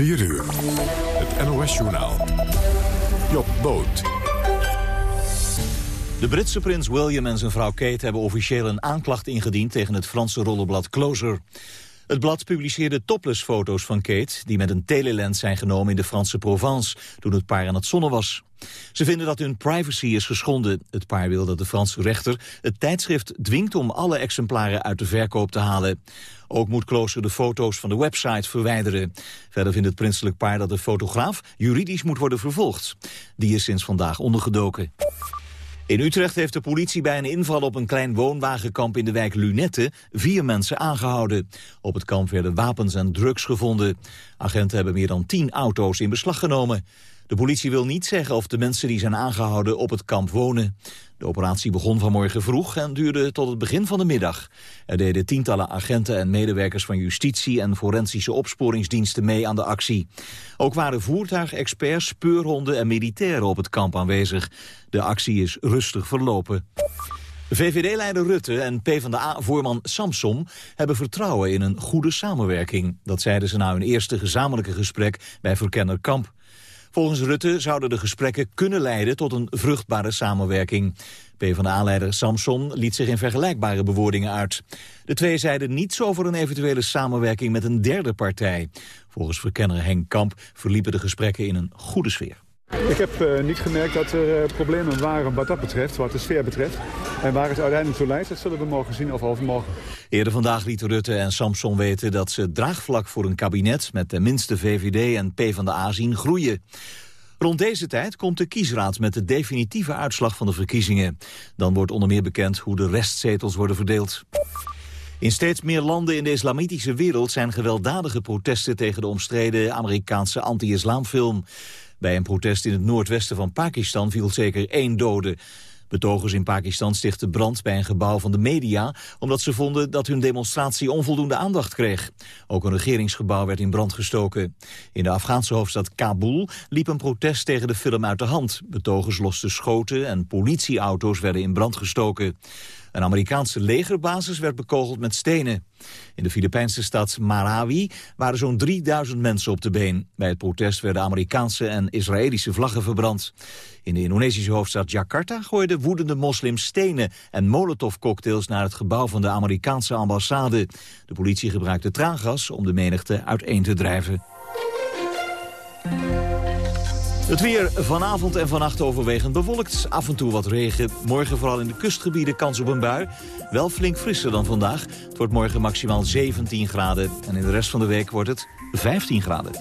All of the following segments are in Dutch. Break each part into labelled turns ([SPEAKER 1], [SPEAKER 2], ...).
[SPEAKER 1] 4 uur. Het NOS-journaal. Job Boot.
[SPEAKER 2] De Britse prins William en zijn vrouw Kate hebben officieel een aanklacht ingediend tegen het Franse rollenblad Closer. Het blad publiceerde topless-foto's van Kate... die met een telelens zijn genomen in de Franse Provence... toen het paar aan het zonnen was. Ze vinden dat hun privacy is geschonden. Het paar wil dat de Franse rechter het tijdschrift dwingt... om alle exemplaren uit de verkoop te halen. Ook moet Klooster de foto's van de website verwijderen. Verder vindt het prinselijk paar dat de fotograaf juridisch moet worden vervolgd. Die is sinds vandaag ondergedoken. In Utrecht heeft de politie bij een inval op een klein woonwagenkamp in de wijk Lunette vier mensen aangehouden. Op het kamp werden wapens en drugs gevonden. Agenten hebben meer dan tien auto's in beslag genomen. De politie wil niet zeggen of de mensen die zijn aangehouden op het kamp wonen. De operatie begon vanmorgen vroeg en duurde tot het begin van de middag. Er deden tientallen agenten en medewerkers van justitie en forensische opsporingsdiensten mee aan de actie. Ook waren voertuigexperts, speurhonden en militairen op het kamp aanwezig. De actie is rustig verlopen. VVD-leider Rutte en PvdA-voorman Samsom hebben vertrouwen in een goede samenwerking. Dat zeiden ze na hun eerste gezamenlijke gesprek bij verkenner Kamp. Volgens Rutte zouden de gesprekken kunnen leiden tot een vruchtbare samenwerking. PvdA-leider Samson liet zich in vergelijkbare bewoordingen uit. De twee zeiden niets over een eventuele samenwerking met een derde partij. Volgens verkenner Henk Kamp verliepen de gesprekken in een goede sfeer.
[SPEAKER 3] Ik heb uh, niet gemerkt dat er uh, problemen waren wat dat betreft, wat de sfeer betreft. En waar het uiteindelijk toe leidt, dat zullen we mogen zien of overmorgen.
[SPEAKER 2] Eerder vandaag lieten Rutte en Samson weten dat ze draagvlak voor een kabinet met de minste VVD en PvdA zien groeien. Rond deze tijd komt de kiesraad met de definitieve uitslag van de verkiezingen. Dan wordt onder meer bekend hoe de restzetels worden verdeeld. In steeds meer landen in de islamitische wereld zijn gewelddadige protesten tegen de omstreden Amerikaanse anti-islamfilm. Bij een protest in het noordwesten van Pakistan viel zeker één dode. Betogers in Pakistan stichten brand bij een gebouw van de media... omdat ze vonden dat hun demonstratie onvoldoende aandacht kreeg. Ook een regeringsgebouw werd in brand gestoken. In de Afghaanse hoofdstad Kabul liep een protest tegen de film uit de hand. Betogers losten schoten en politieauto's werden in brand gestoken. Een Amerikaanse legerbasis werd bekogeld met stenen. In de Filipijnse stad Marawi waren zo'n 3000 mensen op de been. Bij het protest werden Amerikaanse en Israëlische vlaggen verbrand. In de Indonesische hoofdstad Jakarta gooiden woedende moslims stenen en molotovcocktails naar het gebouw van de Amerikaanse ambassade. De politie gebruikte traangas om de menigte uiteen te drijven. Het weer vanavond en vannacht overwegend bewolkt. Af en toe wat regen. Morgen vooral in de kustgebieden kans op een bui. Wel flink frisser dan vandaag. Het wordt morgen maximaal 17 graden. En in de rest van de week wordt het 15 graden.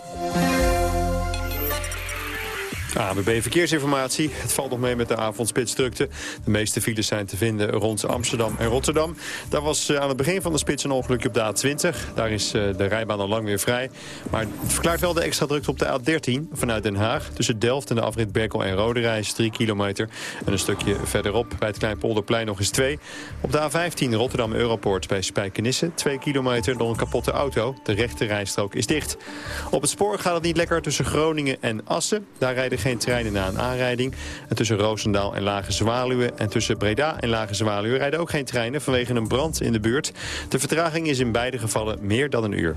[SPEAKER 4] ABB Verkeersinformatie. Het valt nog mee met de avondspitsdrukte. De meeste files zijn te vinden rond Amsterdam en Rotterdam. Daar was eh, aan het begin van de spits een ongelukje op de A20. Daar is eh, de rijbaan al lang weer vrij. Maar het verklaart wel de extra drukte op de A13 vanuit Den Haag. Tussen Delft en de afrit Berkel en Roderijs 3 kilometer. En een stukje verderop bij het Kleinpolderplein nog eens 2. Op de A15 Rotterdam Europort bij Spijkenisse 2 kilometer door een kapotte auto. De rechte rijstrook is dicht. Op het spoor gaat het niet lekker tussen Groningen en Assen. Daar rijden geen treinen na een aanrijding. En tussen Roosendaal en Lage Zwaluwe en tussen Breda en Lage Zwaluwe rijden ook geen treinen vanwege een brand in de buurt. De vertraging is in beide gevallen meer dan een uur.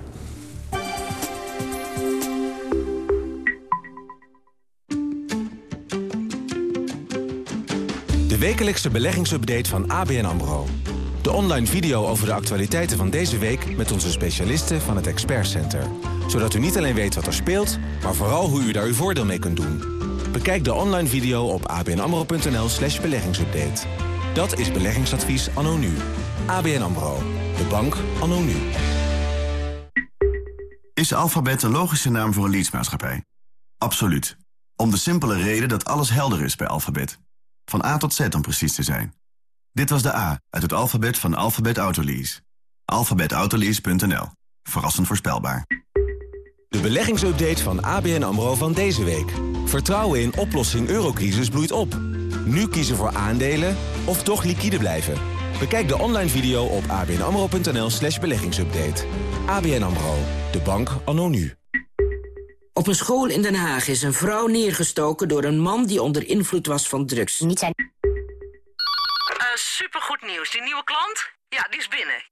[SPEAKER 5] De wekelijkse beleggingsupdate van ABN AMRO. De online video over de actualiteiten van deze week met onze specialisten van het Expert Center. Zodat u niet alleen weet wat er speelt, maar vooral hoe u daar uw voordeel mee kunt doen. Bekijk de online video op abnamro.nl slash beleggingsupdate. Dat is beleggingsadvies anno nu. ABN AMRO. De bank anno nu.
[SPEAKER 6] Is Alphabet een logische naam voor een leadsmaatschappij? Absoluut. Om de simpele reden dat alles helder is bij Alphabet. Van A tot Z om precies te zijn. Dit was de A uit het alfabet van Alphabet Autolease. Alphabetautolease.nl. Verrassend voorspelbaar.
[SPEAKER 5] De beleggingsupdate van ABN AMRO van deze week. Vertrouwen in oplossing eurocrisis bloeit op. Nu kiezen voor aandelen of toch liquide blijven. Bekijk de online video op abnamro.nl slash beleggingsupdate. ABN AMRO, de bank anno nu.
[SPEAKER 7] Op een school in Den Haag is een vrouw neergestoken door een man die onder invloed was van drugs. Niet zijn...
[SPEAKER 8] Uh, supergoed nieuws. Die nieuwe klant? Ja, die is binnen.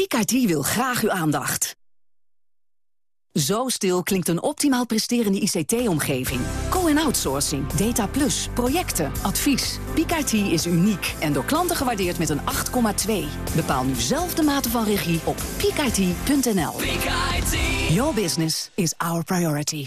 [SPEAKER 9] Picardie wil graag uw aandacht. Zo stil klinkt een optimaal presterende ICT-omgeving. Co- en outsourcing, data plus, projecten, advies. Picardie is uniek en door klanten gewaardeerd met een 8,2. Bepaal nu zelf de mate van regie op picardie.nl. Your business is our priority.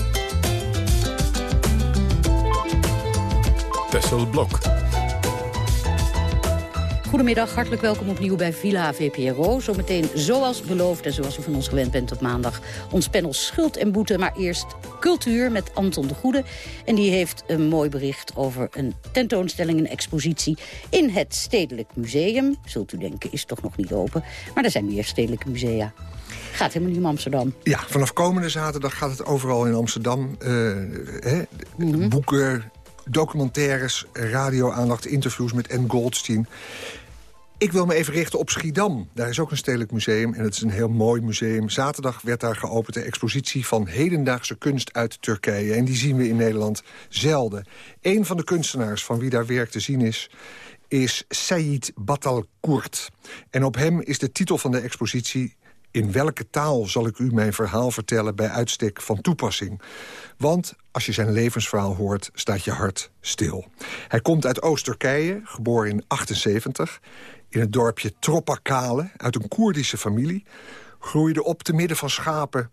[SPEAKER 1] Tessel Blok.
[SPEAKER 10] Goedemiddag, hartelijk welkom opnieuw bij Villa VPRO. Zometeen zoals beloofd en zoals u van ons gewend bent op maandag... ons panel Schuld en Boete, maar eerst cultuur met Anton de Goede. En die heeft een mooi bericht over een tentoonstelling, een expositie... in het Stedelijk Museum. Zult u denken, is toch nog niet open. Maar er zijn meer stedelijke musea. Gaat helemaal niet om Amsterdam.
[SPEAKER 11] Ja, vanaf komende zaterdag gaat het overal in Amsterdam. Uh, hè,
[SPEAKER 10] Mhm.
[SPEAKER 11] Boeken, documentaires, radio-aandacht, interviews met Anne Goldstein. Ik wil me even richten op Schiedam. Daar is ook een stedelijk museum en het is een heel mooi museum. Zaterdag werd daar geopend de expositie van hedendaagse kunst uit Turkije. En die zien we in Nederland zelden. Een van de kunstenaars van wie daar werk te zien is is Sayid Batalkurt. En op hem is de titel van de expositie... In welke taal zal ik u mijn verhaal vertellen bij uitstek van toepassing? Want als je zijn levensverhaal hoort, staat je hart stil. Hij komt uit Oost-Turkije, geboren in 78... in het dorpje Tropakale, uit een Koerdische familie... groeide op te midden van schapen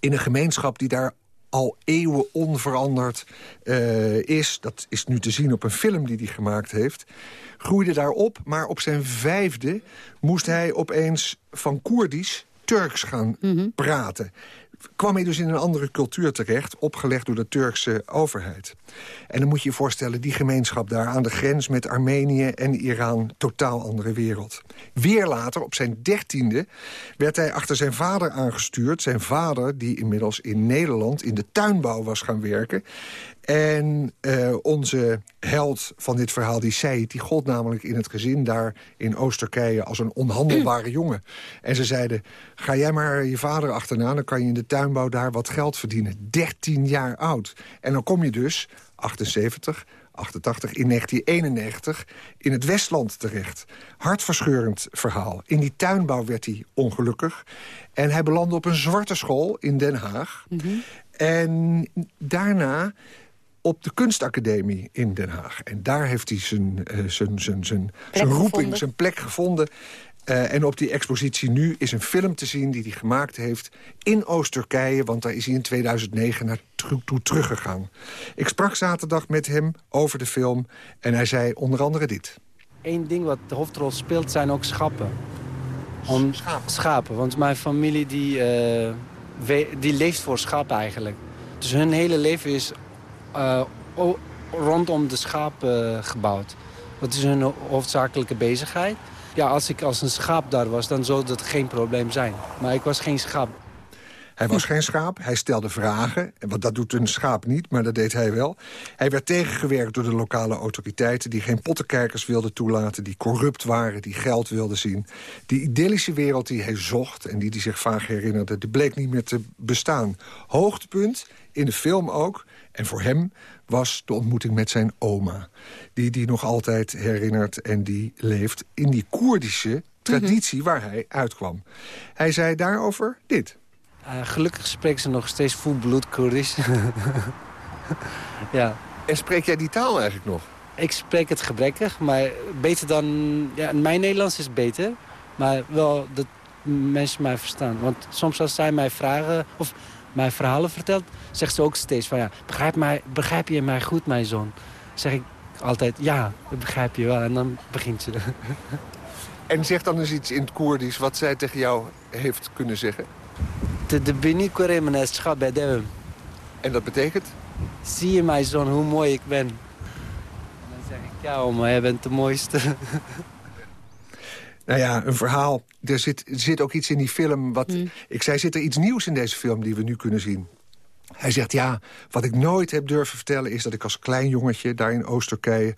[SPEAKER 11] in een gemeenschap die daar al eeuwen onveranderd uh, is. Dat is nu te zien op een film die hij gemaakt heeft. Groeide daarop, maar op zijn vijfde moest hij opeens van Koerdisch Turks gaan mm -hmm. praten. Kwam hij dus in een andere cultuur terecht, opgelegd door de Turkse overheid. En dan moet je je voorstellen, die gemeenschap daar aan de grens met Armenië en Iran, totaal andere wereld. Weer later, op zijn dertiende, werd hij achter zijn vader aangestuurd. Zijn vader, die inmiddels in Nederland in de tuinbouw was gaan werken. En uh, onze held van dit verhaal, die zei die gold namelijk in het gezin daar in Oost-Turkije als een onhandelbare jongen. En ze zeiden, ga jij maar je vader achterna, dan kan je in de tuinbouw daar wat geld verdienen. 13 jaar oud. En dan kom je dus, 78, 88, in 1991 in het Westland terecht. Hartverscheurend verhaal. In die tuinbouw werd hij ongelukkig. En hij belandde op een zwarte school in Den Haag. Mm -hmm. En daarna op de kunstacademie in Den Haag. En daar heeft hij zijn, uh, zijn, zijn, zijn, zijn roeping, gevonden. zijn plek gevonden. Uh, en op die expositie nu is een film te zien die hij gemaakt heeft in Oost-Turkije. Want daar is hij in 2009 naartoe teruggegaan. Ik sprak zaterdag met hem over de film en hij zei onder andere dit.
[SPEAKER 12] Eén ding wat de hoofdrol speelt zijn ook schapen. Om,
[SPEAKER 11] schapen.
[SPEAKER 12] schapen. Want mijn familie die, uh, we, die leeft voor schapen eigenlijk. Dus hun hele leven is rondom de schapen uh, gebouwd. Dat is hun hoofdzakelijke bezigheid. Ja, als ik als een schaap daar was, dan zou dat geen probleem zijn. Maar ik was geen schaap.
[SPEAKER 11] Hij was geen schaap, hij stelde vragen. Want dat doet een schaap niet, maar dat deed hij wel. Hij werd tegengewerkt door de lokale autoriteiten... die geen pottenkijkers wilden toelaten, die corrupt waren... die geld wilden zien. Die idyllische wereld die hij zocht en die hij zich vaag herinnerde... die bleek niet meer te bestaan. Hoogtepunt, in de film ook, en voor hem was de ontmoeting met zijn oma. Die die nog altijd herinnert en die leeft in die Koerdische traditie waar hij uitkwam. Hij zei daarover dit.
[SPEAKER 12] Uh, gelukkig spreken ze nog steeds volbloed Koerdisch. ja.
[SPEAKER 11] En spreek jij die taal eigenlijk nog?
[SPEAKER 12] Ik spreek het gebrekkig, maar beter dan... Ja, mijn Nederlands is beter, maar wel de, mensen mij verstaan. Want soms als zij mij vragen of mij verhalen vertelt... zegt ze ook steeds van ja, begrijp, mij, begrijp je mij goed, mijn zoon? zeg ik altijd ja, dat begrijp je wel. En dan begint ze.
[SPEAKER 11] En zeg dan eens iets in het Koerdisch wat zij tegen jou heeft kunnen zeggen.
[SPEAKER 12] De, schat bij de.
[SPEAKER 11] En dat betekent?
[SPEAKER 12] Zie je mijn zoon hoe mooi ik ben? En dan zeg ik ja, oma, jij bent de mooiste.
[SPEAKER 11] Nou ja, een verhaal. Er zit, zit ook iets in die film. Wat,
[SPEAKER 10] Hmm.
[SPEAKER 11] Ik zei, zit er iets nieuws in deze film die we nu kunnen zien? Hij zegt, ja, wat ik nooit heb durven vertellen... is dat ik als klein jongetje daar in Oost-Turkije...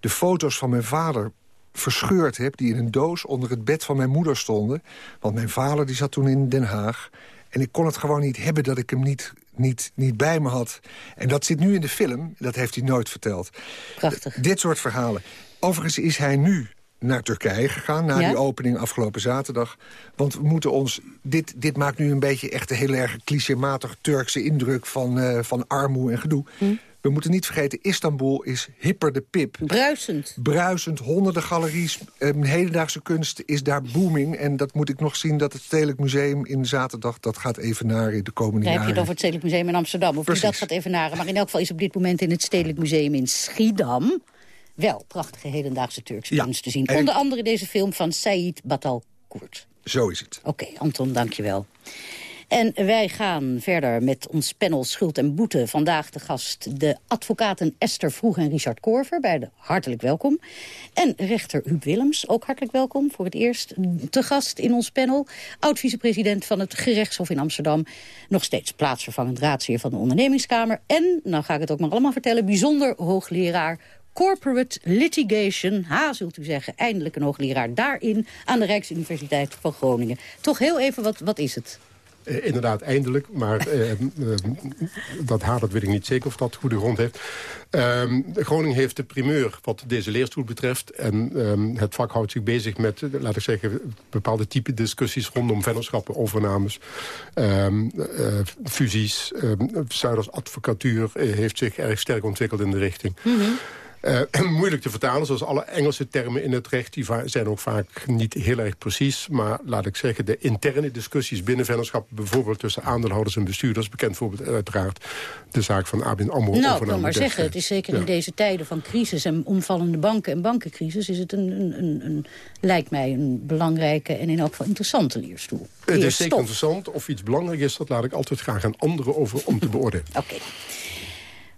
[SPEAKER 11] de foto's van mijn vader verscheurd heb... die in een doos onder het bed van mijn moeder stonden. Want mijn vader die zat toen in Den Haag. En ik kon het gewoon niet hebben dat ik hem niet, niet, niet bij me had. En dat zit nu in de film, dat heeft hij nooit verteld.
[SPEAKER 10] Prachtig.
[SPEAKER 11] Dit soort verhalen. Overigens is hij nu naar Turkije gegaan... na
[SPEAKER 10] Ja?
[SPEAKER 11] die opening afgelopen zaterdag. Want we moeten ons... Dit, dit maakt nu een beetje echt een heel erg clichématig Turkse indruk... van, eh, van armoede en gedoe.
[SPEAKER 10] Hm.
[SPEAKER 11] We moeten niet vergeten, Istanbul is hipper de pip.
[SPEAKER 10] Bruisend.
[SPEAKER 11] Bruisend, honderden galeries. eh, hedendaagse kunst is daar booming. En dat moet ik nog zien dat het Stedelijk Museum in zaterdag... dat gaat evenaren de komende
[SPEAKER 10] Dan heb je
[SPEAKER 11] jaren.
[SPEAKER 10] het over het Stedelijk Museum in Amsterdam. Of dat gaat even naren. Maar in elk geval is op dit moment in het Stedelijk Museum in Schiedam... wel prachtige hedendaagse Turkse
[SPEAKER 11] Ja.
[SPEAKER 10] kunst te zien.
[SPEAKER 11] En-
[SPEAKER 10] Onder andere deze film van Said Batal-Kurt.
[SPEAKER 11] Zo is het.
[SPEAKER 10] Oké, Anton, dank je wel. En wij gaan verder met ons panel Schuld en Boete. Vandaag de gast de advocaten Esther Vroeg en Richard Korver. Beide hartelijk welkom. En rechter Huub Willems, ook hartelijk welkom. Voor het eerst te gast in ons panel. Oud-vicepresident van het gerechtshof in Amsterdam. Nog steeds plaatsvervangend raadsheer van de ondernemingskamer. En, nou ga ik het ook maar allemaal vertellen, bijzonder hoogleraar Corporate Litigation. Ha, zult u zeggen, eindelijk een hoogleraar daarin... aan de Rijksuniversiteit van Groningen. Toch heel even, wat, wat is het?
[SPEAKER 13] Eh, inderdaad, eindelijk. Maar eh, eh, dat haar, dat weet ik niet zeker of dat goede grond heeft. Ehm, Groningen heeft de primeur wat deze leerstoel betreft. En ehm, het vak houdt zich bezig met, laat ik zeggen... bepaalde type discussies rondom vennootschappen, overnames... ehm, eh, fusies. Zuiders advocatuur heeft zich erg sterk ontwikkeld in de richting. Eh, moeilijk te vertalen, zoals alle Engelse termen in het recht... die zijn ook vaak niet heel erg precies. Maar laat ik zeggen, de interne discussies binnen vennootschappen... bijvoorbeeld tussen aandeelhouders en bestuurders... bekend voorbeeld uiteraard de zaak van ABN AMRO.
[SPEAKER 10] Nou, ik
[SPEAKER 13] overname
[SPEAKER 10] maar zeggen, het is zeker
[SPEAKER 13] Ja.
[SPEAKER 10] in deze tijden van crisis en omvallende banken en bankencrisis... is het een, een, een, een, lijkt mij een belangrijke en in elk geval interessante leerstoel.
[SPEAKER 13] Het is zeker interessant. Of iets belangrijk is, dat laat ik altijd graag aan anderen over om te beoordelen.
[SPEAKER 10] Oké.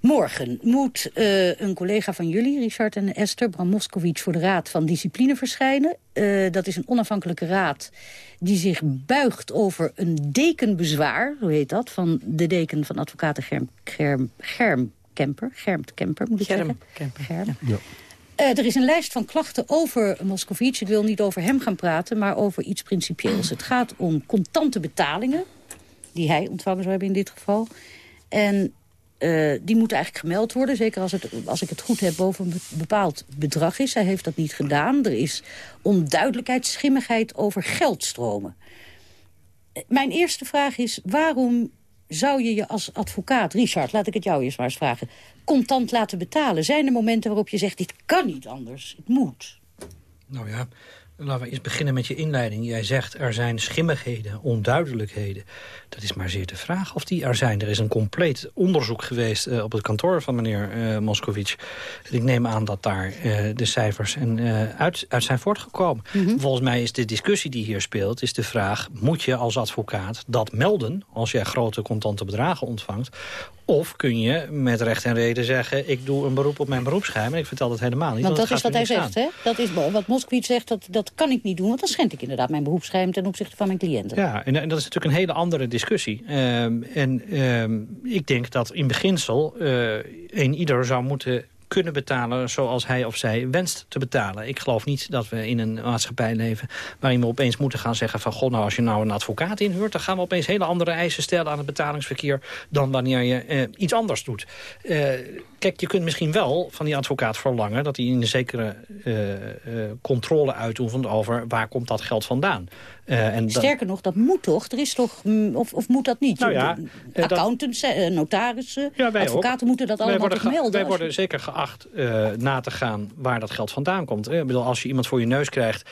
[SPEAKER 10] Morgen moet eh, een collega van jullie, Richard en Esther... Bram Moskowitz, voor de Raad van Discipline verschijnen. Eh, dat is een onafhankelijke raad die zich buigt over een dekenbezwaar... hoe heet dat, van de deken van advocaten Germ, Germ, Germ Kemper. Germt Kemper, moet ik
[SPEAKER 14] Germ
[SPEAKER 10] zeggen.
[SPEAKER 14] Kemper,
[SPEAKER 10] Germ.
[SPEAKER 13] Ja.
[SPEAKER 10] Eh, er is een lijst van klachten over Moscovici. Ik wil niet over hem gaan praten, maar over iets principieels. Het gaat om contante betalingen, die hij ontvangen zou hebben in dit geval. En eh, die moeten eigenlijk gemeld worden. Zeker als, het, als ik het goed heb boven een be- bepaald bedrag is. Hij heeft dat niet gedaan. Er is onduidelijkheid, schimmigheid over geldstromen. Eh, Mijn eerste vraag is, waarom zou je je als advocaat... Richard, laat ik het jou eerst maar eens vragen... contant laten betalen? Zijn er momenten waarop je zegt, dit kan niet anders, het moet?
[SPEAKER 14] Nou ja, laten we eerst beginnen met je inleiding. Jij zegt er zijn schimmigheden, onduidelijkheden. Dat is maar zeer de vraag of die er zijn. Er is een compleet onderzoek geweest eh, op het kantoor van meneer. En ik neem aan dat daar eh, de cijfers en, uit, uit zijn voortgekomen. Volgens mij is de discussie die hier speelt, is de vraag... moet je als advocaat dat melden als jij grote contante bedragen ontvangt... Of kun je met recht en reden zeggen... ik doe een beroep op mijn beroepsgeheim en ik vertel dat helemaal niet.
[SPEAKER 10] Want dat is wat hij zegt,
[SPEAKER 14] aan.
[SPEAKER 10] hè? Dat is wat Moskowitz zegt, dat, dat kan ik niet doen... want dan schend ik inderdaad mijn beroepsgeheim ten opzichte van mijn cliënten.
[SPEAKER 14] Ja, en, en dat is natuurlijk een hele andere discussie. Ehm, en ehm, ik denk dat in beginsel eh een ieder zou moeten kunnen betalen zoals hij of zij wenst te betalen. Ik geloof niet dat we in een maatschappij leven waarin we opeens moeten gaan zeggen van... god, nou als je nou een advocaat inhuurt... dan gaan we opeens hele andere eisen stellen aan het betalingsverkeer... dan wanneer je eh, iets anders doet. Eh, kijk, je kunt misschien wel van die advocaat verlangen... dat hij een zekere uh, uh, controle uitoefent over waar komt dat geld vandaan.
[SPEAKER 10] Uh, en Sterker nog, dat moet toch? Er is toch mm, of, of moet dat niet?
[SPEAKER 14] Nou ja,
[SPEAKER 10] Accountants, dat... notarissen, ja, advocaten
[SPEAKER 14] ook.
[SPEAKER 10] moeten dat allemaal
[SPEAKER 14] toch
[SPEAKER 10] melden?
[SPEAKER 14] Wij worden zeker geacht na te gaan waar dat geld vandaan komt. Ik bedoel, als je iemand voor je neus krijgt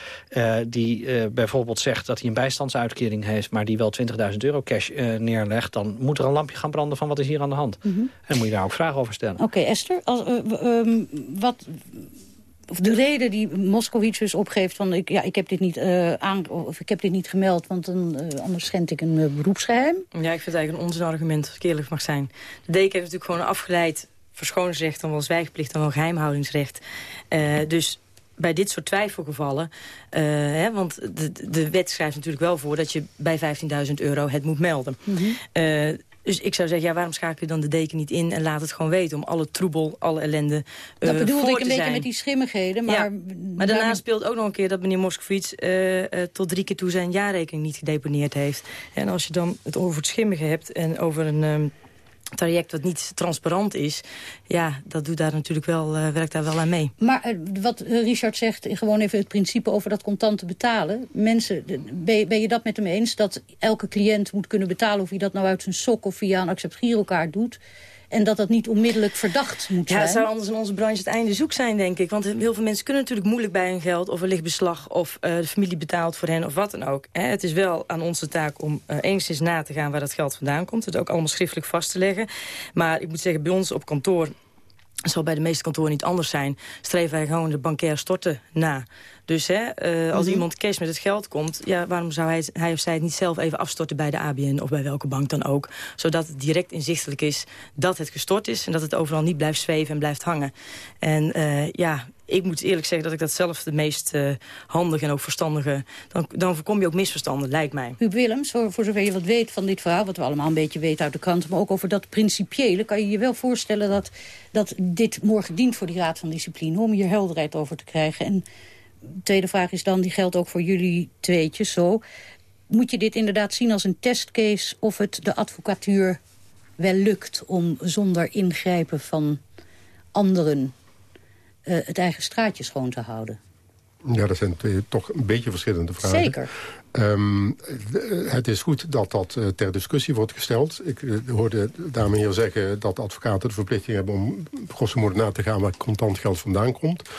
[SPEAKER 14] die bijvoorbeeld zegt... dat hij een bijstandsuitkering heeft, maar die wel 20.000 euro cash neerlegt... dan moet er een lampje gaan branden van wat is hier aan de hand. Mm -hmm. En moet je daar ook vragen over stellen.
[SPEAKER 10] Oké, okay, Esther, als, um, wat of de reden die Moskowitz dus opgeeft van ik, ja, ik, heb dit niet, uh, aan, of ik heb dit niet gemeld, want dan, uh, anders schend ik een uh, beroepsgeheim.
[SPEAKER 15] Ja, ik vind het eigenlijk een onzin argument, als ik eerlijk mag zijn. De deken heeft natuurlijk gewoon afgeleid verschoningsrecht, dan wel zwijgplicht, dan wel geheimhoudingsrecht. dus bij dit soort twijfelgevallen... hè, want de, de wet schrijft natuurlijk wel voor dat je bij 15.000 euro het moet melden. Mm -hmm. Dus ik zou zeggen, ja, waarom schakel je dan de deken niet in... en laat het gewoon weten om alle troebel, alle ellende uh,
[SPEAKER 10] Dat bedoelde ik
[SPEAKER 15] een
[SPEAKER 10] beetje met die schimmigheden. Maar, ja,
[SPEAKER 15] maar daarna speelt ook nog een keer dat meneer Moskovits... Uh, uh, tot drie keer toe zijn jaarrekening niet gedeponeerd heeft. En als je dan het over het schimmige hebt en over een... Um, traject wat niet transparant is... ja, dat doet daar natuurlijk wel, uh, werkt daar wel aan mee.
[SPEAKER 10] Maar uh, wat Richard zegt, gewoon even het principe over dat contante betalen. Mensen, ben je, dat met hem eens? Dat elke cliënt moet kunnen betalen... of hij dat nou uit zijn sok of via een accept girokaart doet... En dat dat niet onmiddellijk verdacht moet zijn.
[SPEAKER 15] Ja, het zou anders in onze branche het einde zoek zijn, denk ik. Want heel veel mensen kunnen natuurlijk moeilijk bij hun geld... of er ligt beslag, of uh, de familie betaalt voor hen, of wat dan ook. Hè. Het is wel aan onze taak om uh, enigszins na te gaan waar dat geld vandaan komt. Het ook allemaal schriftelijk vast te leggen. Maar ik moet zeggen, bij ons op kantoor... Het zal bij de meeste kantoren niet anders zijn. Streven wij gewoon de bankaire storten na. Dus hè, uh, als mm -hmm. iemand cash met het geld komt... Ja, waarom zou hij, hij of zij het niet zelf even afstorten bij de ABN... of bij welke bank dan ook. Zodat het direct inzichtelijk is dat het gestort is... en dat het overal niet blijft zweven en blijft hangen. En uh, ja, ik moet eerlijk zeggen dat ik dat zelf de meest uh, handige en ook verstandige... Dan, dan voorkom je ook misverstanden, lijkt mij.
[SPEAKER 10] Huub Willems, voor, voor zover je wat weet van dit verhaal... wat we allemaal een beetje weten uit de krant... maar ook over dat principiële... kan je je wel voorstellen dat, dat dit morgen dient voor die Raad van Discipline... om hier helderheid over te krijgen... En, tweede vraag is dan, die geldt ook voor jullie tweetjes zo. Moet je dit inderdaad zien als een testcase... of het de advocatuur wel lukt om zonder ingrijpen van anderen... Uh, het eigen straatje schoon te houden?
[SPEAKER 13] Ja, dat zijn twee toch een beetje verschillende vragen.
[SPEAKER 10] Zeker.
[SPEAKER 13] Um, het is goed dat dat uh, ter discussie wordt gesteld. Ik hoorde dame hier zeggen dat advocaten de verplichting hebben... om grosso modo na te gaan waar contant geld vandaan komt.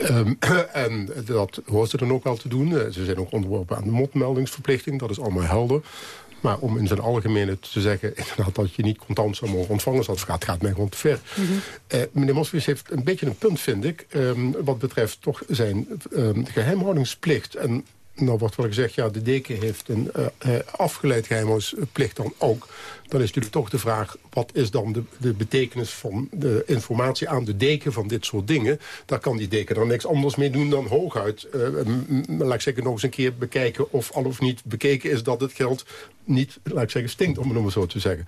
[SPEAKER 13] Um, en dat hoort ze dan ook wel te doen. Ze zijn ook onderworpen aan de motmeldingsverplichting. Dat is allemaal helder. Maar om in zijn algemene te zeggen inderdaad, dat je niet contant zou mogen ontvangen als advocaat, gaat mij gewoon te ver. Mm -hmm. uh, meneer Moswis heeft een beetje een punt, vind ik, um, wat betreft toch zijn um, geheimhoudingsplicht. En nou wordt wel gezegd, ja, de deken heeft een uh, uh, afgeleid geheimhoudingsplicht dan ook. Dan is natuurlijk toch de vraag, wat is dan de, de betekenis van de informatie aan de deken van dit soort dingen? Daar kan die deken dan niks anders mee doen dan hooguit, uh, laat ik zeggen, nog eens een keer bekijken of al of niet bekeken is dat het geld niet, laat ik zeggen, stinkt, om het maar zo te zeggen.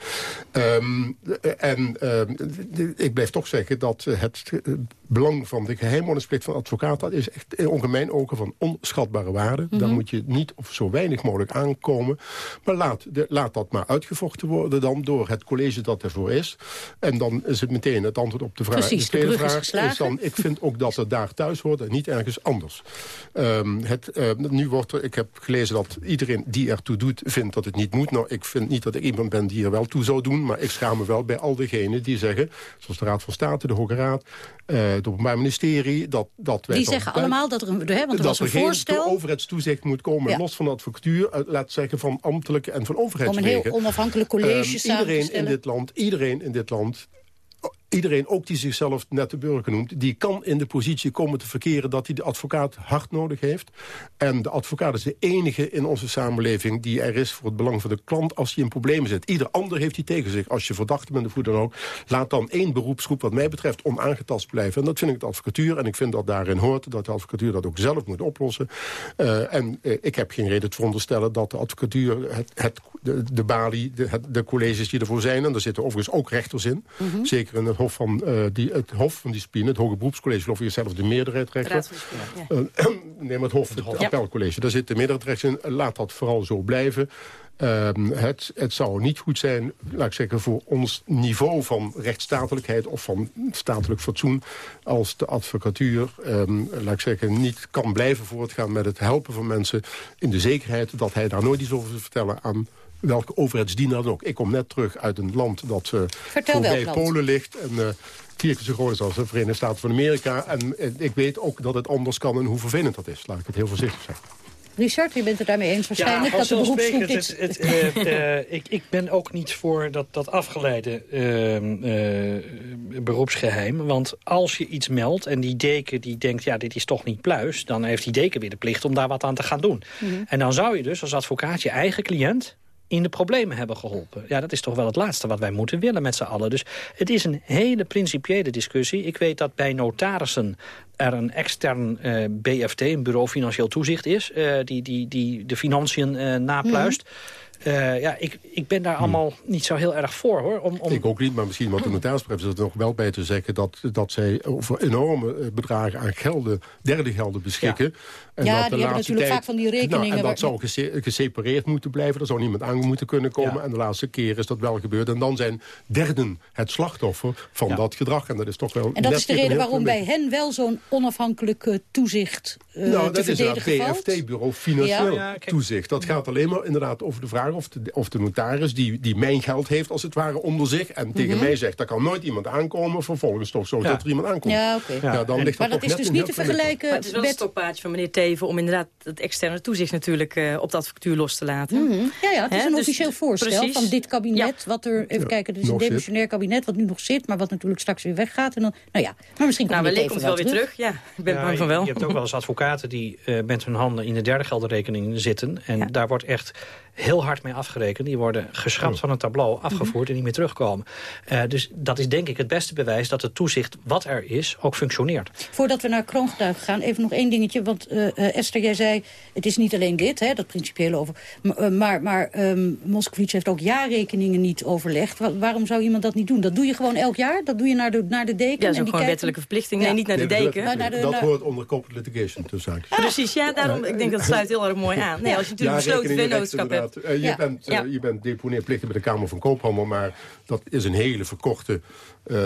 [SPEAKER 13] Um, en uh, ik blijf toch zeggen dat het belang van de geheimhoudingsplicht van advocaat... dat is echt in mijn ogen van onschatbare waarde. Mm -hmm. Daar moet je niet of zo weinig mogelijk aankomen. Maar laat, de, laat dat maar uitgevochten worden dan door het college dat ervoor is. En dan is het meteen het antwoord op de vraag.
[SPEAKER 10] Precies,
[SPEAKER 13] de vraag
[SPEAKER 10] is,
[SPEAKER 13] is, dan, ik vind ook dat het daar thuis hoort en niet ergens anders. Um, het, uh, nu wordt er, ik heb gelezen dat iedereen die ertoe doet, vindt dat het niet moet. Nou, ik vind niet dat ik iemand ben die er wel toe zou doen, maar ik schaam me wel bij al diegenen die zeggen, zoals de Raad van State, de Hoge Raad, uh, het Openbaar Ministerie, dat, dat wij
[SPEAKER 10] Die zeggen
[SPEAKER 13] bij,
[SPEAKER 10] allemaal dat er een, hè, want er
[SPEAKER 13] dat
[SPEAKER 10] was een
[SPEAKER 13] er
[SPEAKER 10] voorstel...
[SPEAKER 13] overheidstoezicht moet komen,
[SPEAKER 10] Ja.
[SPEAKER 13] los van de advocatuur, uh, laat zeggen van ambtelijke en van
[SPEAKER 10] om een
[SPEAKER 13] overheidswegen.
[SPEAKER 10] heel onafhankelijk college te
[SPEAKER 13] iedereen in dit land, iedereen in dit land iedereen, ook die zichzelf net de burger noemt... die kan in de positie komen te verkeren dat hij de advocaat hard nodig heeft. En de advocaat is de enige in onze samenleving die er is voor het belang van de klant als hij in problemen zit. Ieder ander heeft hij tegen zich. Als je verdachte bent of hoe dan ook, laat dan één beroepsgroep wat mij betreft onaangetast blijven. En dat vind ik de advocatuur. En ik vind dat daarin hoort dat de advocatuur dat ook zelf moet oplossen. Uh, en uh, ik heb geen reden te veronderstellen dat de advocatuur, het, het, de, de balie, de, het, de colleges die ervoor zijn... en daar zitten overigens ook rechters in, mm -hmm. zeker in het Hof van, uh, die, het Hof van Discipline, het Hoge Beroepscollege, geloof ik, zelf de meerderheidsrechter. Ja. Uh, nee, maar het Hof, het, het appelcollege, daar zit de meerderheidsrechter in. Laat dat vooral zo blijven. Um, het, het zou niet goed zijn, laat ik zeggen, voor ons niveau van rechtsstatelijkheid of van statelijk fatsoen, als de advocatuur, um, laat ik zeggen, niet kan blijven voortgaan met het helpen van mensen in de zekerheid dat hij daar nooit iets over zal vertellen aan welke overheidsdienaar dan ook. Ik kom net terug uit een land dat uh, voorbij Polen ligt. En, uh, vier keer zo groot is als de Verenigde Staten van Amerika. En, en ik weet ook dat het anders kan en hoe vervelend dat is. Laat ik het heel voorzichtig zeggen.
[SPEAKER 10] Richard, je bent het daarmee eens waarschijnlijk.
[SPEAKER 14] Ja,
[SPEAKER 10] dat de beroepsgroep dit...
[SPEAKER 14] Het, het, uh, uh, ik, ik ben ook niet voor dat, dat afgeleide uh, beroepsgeheim. Want als je iets meldt en die deken die denkt... ja, dit is toch niet pluis... dan heeft die deken weer de plicht om daar wat aan te gaan doen. Mm -hmm. En dan zou je dus als advocaat je eigen cliënt in de problemen hebben geholpen. Ja, dat is toch wel het laatste wat wij moeten willen met z'n allen. Dus het is een hele principiële discussie. Ik weet dat bij notarissen er een extern uh, BFT, een bureau financieel toezicht is... Uh, die, die, die de financiën uh, napluist. Mm. Uh, ja, ik, ik ben daar allemaal niet zo heel erg voor, hoor. Om, om...
[SPEAKER 13] Ik ook niet, maar misschien wat de notaris betreft... is er nog wel bij te zeggen dat, dat zij over enorme bedragen aan gelden... derde gelden beschikken.
[SPEAKER 10] Ja,
[SPEAKER 13] en
[SPEAKER 10] ja
[SPEAKER 13] dat
[SPEAKER 10] die hebben natuurlijk
[SPEAKER 13] tijd,
[SPEAKER 10] vaak van die rekeningen...
[SPEAKER 13] Nou, en dat zou gesepareerd moeten blijven. Er zou niemand aan moeten kunnen komen. Ja. En de laatste keer is dat wel gebeurd. En dan zijn derden het slachtoffer van ja. dat gedrag. En dat is toch wel...
[SPEAKER 10] En dat is de reden waarom bij hen wel zo'n onafhankelijke toezicht uh,
[SPEAKER 13] Nou, dat is een? PFT-bureau financieel
[SPEAKER 10] Ja.
[SPEAKER 13] toezicht. Dat gaat alleen maar inderdaad over de vraag of de, of de notaris... Die, die mijn geld heeft als het ware onder zich... en tegen
[SPEAKER 10] Mhm.
[SPEAKER 13] mij zegt, daar kan nooit iemand aankomen... vervolgens toch zo dat er iemand aankomt.
[SPEAKER 10] Ja, oké.
[SPEAKER 13] Ja, dan ligt
[SPEAKER 10] Maar
[SPEAKER 13] dat
[SPEAKER 10] is
[SPEAKER 13] net
[SPEAKER 10] dus niet te vergelijken
[SPEAKER 15] Maar het is wel een
[SPEAKER 10] met...
[SPEAKER 15] stokpaardje van meneer Om inderdaad het externe toezicht natuurlijk uh, op de advocatuur los te laten.
[SPEAKER 10] Mhm. Ja, ja, het is een
[SPEAKER 15] dus-
[SPEAKER 10] officieel voorstel
[SPEAKER 15] precies.
[SPEAKER 10] van dit kabinet. Wat er, even
[SPEAKER 13] Ja,
[SPEAKER 10] kijken, het is een
[SPEAKER 13] zit.
[SPEAKER 10] demissionair kabinet wat nu nog zit... maar wat natuurlijk straks weer weggaat. En dan, nou ja, maar misschien komt
[SPEAKER 15] Nou, het wel weer terug. Ja, ik ben
[SPEAKER 14] Ja,
[SPEAKER 15] bang van
[SPEAKER 14] je-
[SPEAKER 15] wel.
[SPEAKER 14] Je hebt ook wel eens advocaten die uh, met hun handen in de derde geldenrekening zitten. En daar wordt echt heel hard mee afgerekend. Die worden geschrapt van het tableau, afgevoerd en niet meer terugkomen. Uh, dus dat is denk ik het beste bewijs dat het toezicht wat er is ook functioneert.
[SPEAKER 10] Voordat we naar kroongetuigen gaan, even nog één dingetje. Want uh, uh, Esther, jij zei, het is niet alleen dit, hè, dat principiële over... Maar maar um, Moskowitz heeft ook jaarrekeningen niet overlegd. Wa waarom zou iemand dat niet doen? Dat doe je gewoon elk jaar? Dat doe je naar de, naar de deken?
[SPEAKER 15] Ja, dat is ook gewoon
[SPEAKER 10] kijken-
[SPEAKER 15] wettelijke verplichting. Nee, niet naar de
[SPEAKER 13] Nee, dat-
[SPEAKER 15] deken.
[SPEAKER 10] Naar de-
[SPEAKER 13] dat
[SPEAKER 10] naar-
[SPEAKER 13] hoort onder corporate litigation, tussen zaakjes.
[SPEAKER 15] Precies, ja, daarom, ik denk dat sluit heel erg mooi aan. Nee, als je natuurlijk besloten vennootschap hebt.
[SPEAKER 13] Inderdaad. Uh, je,
[SPEAKER 15] Ja.
[SPEAKER 13] bent, uh,
[SPEAKER 15] Ja.
[SPEAKER 13] je bent deponeerplichtig bij de Kamer van Koophandel... maar dat is een hele verkorte uh,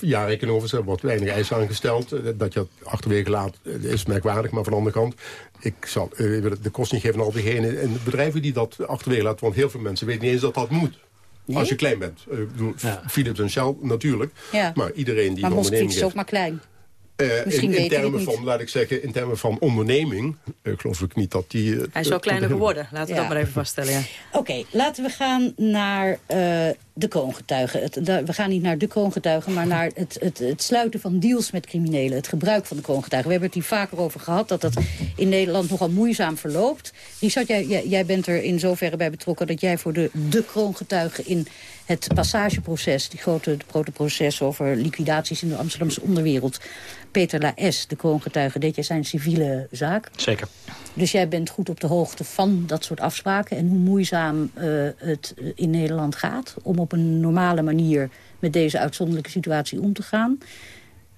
[SPEAKER 13] jaarrekening over. Er wordt weinig eisen aangesteld. Dat je het achterwege laat is merkwaardig. Maar van de andere kant, ik zal uh, de kost niet geven aan al diegenen en de bedrijven die dat achterwege laten. Want heel veel mensen weten niet eens dat dat moet.
[SPEAKER 10] Nee?
[SPEAKER 13] Als je klein bent. Uh, ik bedoel,
[SPEAKER 14] Ja.
[SPEAKER 13] Philips en Shell natuurlijk.
[SPEAKER 10] Ja.
[SPEAKER 13] Maar iedereen die
[SPEAKER 10] Maar
[SPEAKER 13] een onderneming
[SPEAKER 10] is ook maar klein.
[SPEAKER 13] Uh,
[SPEAKER 10] Misschien
[SPEAKER 13] in, termen van, laat ik zeggen, in termen van onderneming... Uh, geloof ik niet dat die... uh,
[SPEAKER 15] Hij is wel kleiner
[SPEAKER 13] de-
[SPEAKER 15] geworden. Laten we
[SPEAKER 10] Ja.
[SPEAKER 15] dat maar even vaststellen. Ja.
[SPEAKER 10] Oké, laten we gaan naar eh, de kroongetuigen. Het, we gaan niet naar de kroongetuigen, maar naar het, het, het sluiten van deals met criminelen. Het gebruik van de kroongetuigen. We hebben het hier vaker over gehad dat dat in Nederland nogal moeizaam verloopt. Richard, jij, jij, jij bent er in zoverre bij betrokken dat jij voor de, de kroongetuigen in het passageproces, die grote, proces over liquidaties in de Amsterdamse onderwereld, Peter Laes, de kroongetuige, deed jij zijn civiele zaak.
[SPEAKER 14] Zeker.
[SPEAKER 10] Dus jij bent goed op de hoogte van dat soort afspraken... en hoe moeizaam uh, het in Nederland gaat... om op een normale manier met deze uitzonderlijke situatie om te gaan.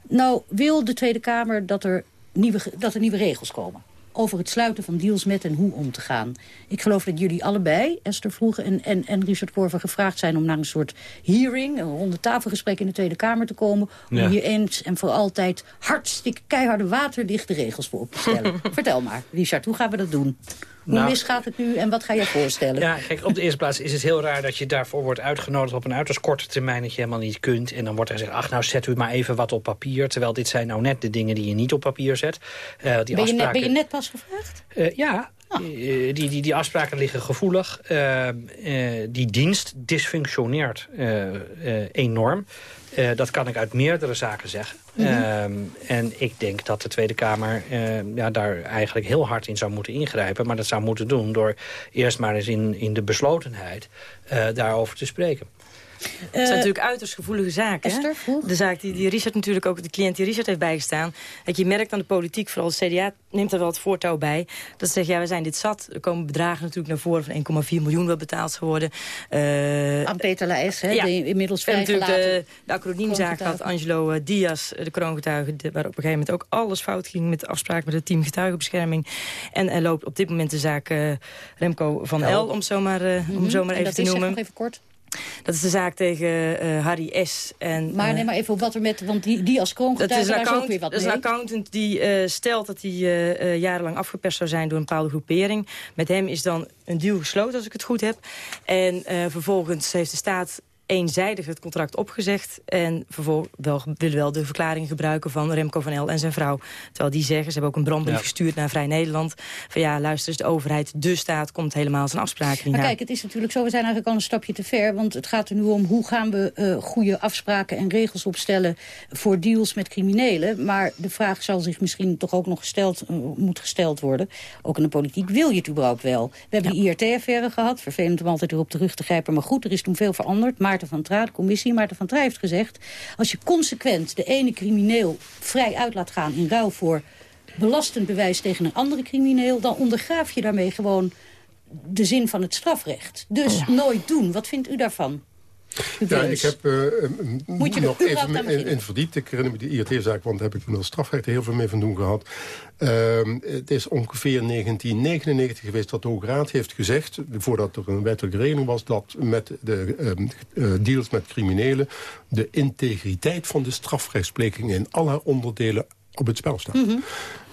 [SPEAKER 10] Nou, wil de Tweede Kamer dat er nieuwe, dat er nieuwe regels komen over het sluiten van deals met en hoe om te gaan. Ik geloof dat jullie allebei, Esther Vroege en, en, en Richard Korver... gevraagd zijn om naar een soort hearing, een ronde tafelgesprek in de Tweede Kamer te komen... om
[SPEAKER 14] Ja.
[SPEAKER 10] hier eens en voor altijd hartstikke keiharde waterdichte regels voor op te stellen. Vertel maar, Richard, hoe gaan we dat doen? Hoe
[SPEAKER 14] Nou-
[SPEAKER 10] misgaat het nu en wat ga jij voorstellen?
[SPEAKER 14] Ja, kijk, op de eerste plaats is het heel raar dat je daarvoor wordt uitgenodigd op een uiterst korte termijn dat je helemaal niet kunt. En dan wordt er gezegd, ach nou zet u maar even wat op papier. Terwijl dit zijn nou net de dingen die je niet op papier zet. Eh, die
[SPEAKER 10] ben, je net, ben je net pas gevraagd?
[SPEAKER 14] Eh, ja,
[SPEAKER 10] Ah.
[SPEAKER 14] Eh, die, die, die afspraken liggen gevoelig. Die dienst dysfunctioneert enorm. Eh, dat kan ik uit meerdere zaken zeggen.
[SPEAKER 10] Mhm.
[SPEAKER 14] Ehm, en ik denk dat de Tweede Kamer eh, ja, daar eigenlijk heel hard in zou moeten ingrijpen. Maar dat zou moeten doen door eerst maar eens in, in de beslotenheid eh, daarover te spreken.
[SPEAKER 15] Zijn natuurlijk uiterst gevoelige zaken.
[SPEAKER 10] Esther,
[SPEAKER 15] de zaak die, die Richard natuurlijk ook, de cliënt die Richard heeft bijgestaan. Dat je merkt aan de politiek, vooral de CDA neemt er wel het voortouw bij. Dat ze zeggen, ja, we zijn dit zat. Er komen bedragen natuurlijk naar voren van 1,4 miljoen wat betaald geworden.
[SPEAKER 10] Uh, aan Peter Laes, hè,
[SPEAKER 15] ja.
[SPEAKER 10] die inmiddels
[SPEAKER 15] vrijgelaten. En natuurlijk de, de acroniemzaak had Angelo uh, Diaz, de kroongetuige... De, waar op een gegeven moment ook alles fout ging met de afspraak met het team getuigenbescherming. En er loopt op dit moment de zaak uh, Remco van L, om zomaar, uh, mm -hmm. om zomaar even te noemen.
[SPEAKER 10] nog even kort.
[SPEAKER 15] Dat is de zaak tegen uh, Harry S. En,
[SPEAKER 10] maar neem maar even op wat er met... Want die, die als kroongetuige,
[SPEAKER 15] dat is
[SPEAKER 10] ook weer wat
[SPEAKER 15] dat is een accountant die uh, stelt dat hij jarenlang afgeperst zou zijn... door een bepaalde groepering. Met hem is dan een deal gesloten, als ik het goed heb. En vervolgens heeft de staat eenzijdig het contract opgezegd... en vervolgens wel, willen wel de verklaring gebruiken van Remco van El en zijn vrouw. Terwijl die zeggen, ze hebben ook een brandbrief ja. gestuurd naar Vrij Nederland... van ja, luister eens, de overheid, de staat, komt helemaal zijn afspraken niet
[SPEAKER 10] Maar
[SPEAKER 15] na.
[SPEAKER 10] kijk, het is natuurlijk zo, we zijn eigenlijk al een stapje te ver... want het gaat er nu om hoe gaan we uh, goede afspraken en regels opstellen... voor deals met criminelen. Maar de vraag zal zich misschien toch ook nog gesteld, uh, moet gesteld worden. Ook in de politiek, wil je het überhaupt wel? We hebben ja. de IRT-affaire gehad, vervelend om altijd erop terug te grijpen... maar goed, er is toen veel veranderd. Maar Maarten van Tra, de commissie, Maarten van Tra heeft gezegd... als je consequent de ene crimineel vrij uit laat gaan in ruil voor belastend bewijs tegen een andere crimineel... dan ondergraaf je daarmee gewoon de zin van het strafrecht. Dus ja. nooit doen. Wat vindt u daarvan?
[SPEAKER 13] Ja, ik heb uh, Moet je nog even in, in verdiept. Ik herinner me die IRT-zaak, want daar heb ik toen als strafrecht heel veel mee van doen gehad. Uh, het is ongeveer 1999 geweest dat de Hoge Raad heeft gezegd... voordat er een wettelijke regeling was... dat met de uh, deals met criminelen... de integriteit van de strafrechtspleging in alle onderdelen op het spel staat. Mm -hmm.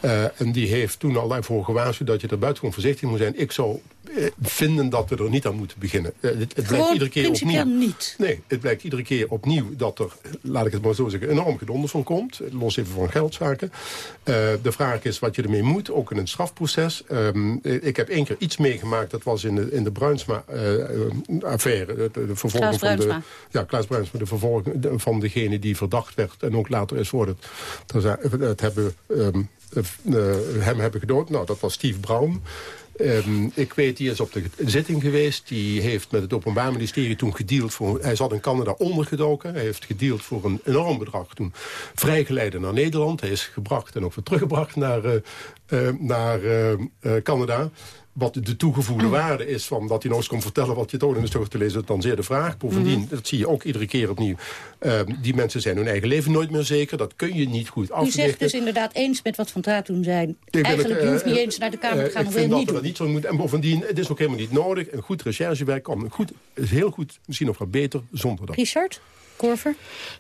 [SPEAKER 13] Uh, en die heeft toen al voor gewaarschuwd dat je er buitengewoon voorzichtig moet zijn. Ik zou uh, vinden dat we er niet aan moeten beginnen. Uh, het, het blijkt iedere keer opnieuw.
[SPEAKER 10] niet?
[SPEAKER 13] Nee, het blijkt iedere keer opnieuw dat er, laat ik het maar zo zeggen, enorm gedonder van komt. Los even van geldzaken. de vraag is wat je ermee moet, ook in een strafproces. Um, ik heb één keer iets meegemaakt, dat was in de, in de Bruinsma-affaire. de, de, vervolging van de, ja, Klaas Bruinsma, de vervolging van degene die verdacht werd en ook later is voor het, het hebben... Um, hem hebben gedood. Nou, dat was Steve Brown. Um, ik weet, die is op de zitting geweest. Die heeft met het Openbaar Ministerie toen gedeeld voor... Hij zat in Canada ondergedoken. Hij heeft gedeeld voor een enorm bedrag toen. Vrijgeleide naar Nederland. Hij is gebracht en ook weer teruggebracht naar, uh, naar Canada wat de toegevoegde waarde is van dat hij nog eens komt vertellen wat je toch in de terug te lezen, dan zeer de vraag. Bovendien, mm -hmm. dat zie je ook iedere keer opnieuw. Uh, die mensen zijn hun eigen leven nooit meer zeker. Dat kun je niet goed afdichten.
[SPEAKER 10] U zegt dus inderdaad eens met wat Van Traat toen zei. Eigenlijk, je hoeft niet eens naar de Kamer te gaan.
[SPEAKER 13] Uh, ik vind dat dat niet zo moet. En bovendien, het is ook helemaal niet nodig. Een goed recherchewerk kan goed, is heel goed, misschien nog wel beter, zonder dat.
[SPEAKER 10] Richard?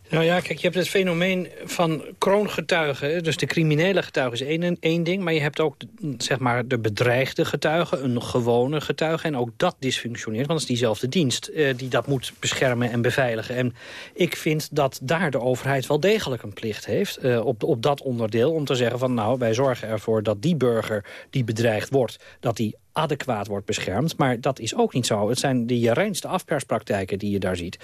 [SPEAKER 14] Nou ja, kijk, je hebt het fenomeen van kroongetuigen. Dus de criminele getuige is één, één ding. Maar je hebt ook zeg maar, de bedreigde getuige, een gewone getuige. En ook dat dysfunctioneert, want het is diezelfde dienst... Uh, die dat moet beschermen en beveiligen. En ik vind dat daar de overheid wel degelijk een plicht heeft... Uh, op, op dat onderdeel om te zeggen van... nou, wij zorgen ervoor dat die burger die bedreigd wordt... dat die adequaat wordt beschermd. Maar dat is ook niet zo. Het zijn de reinste afperspraktijken die je daar ziet.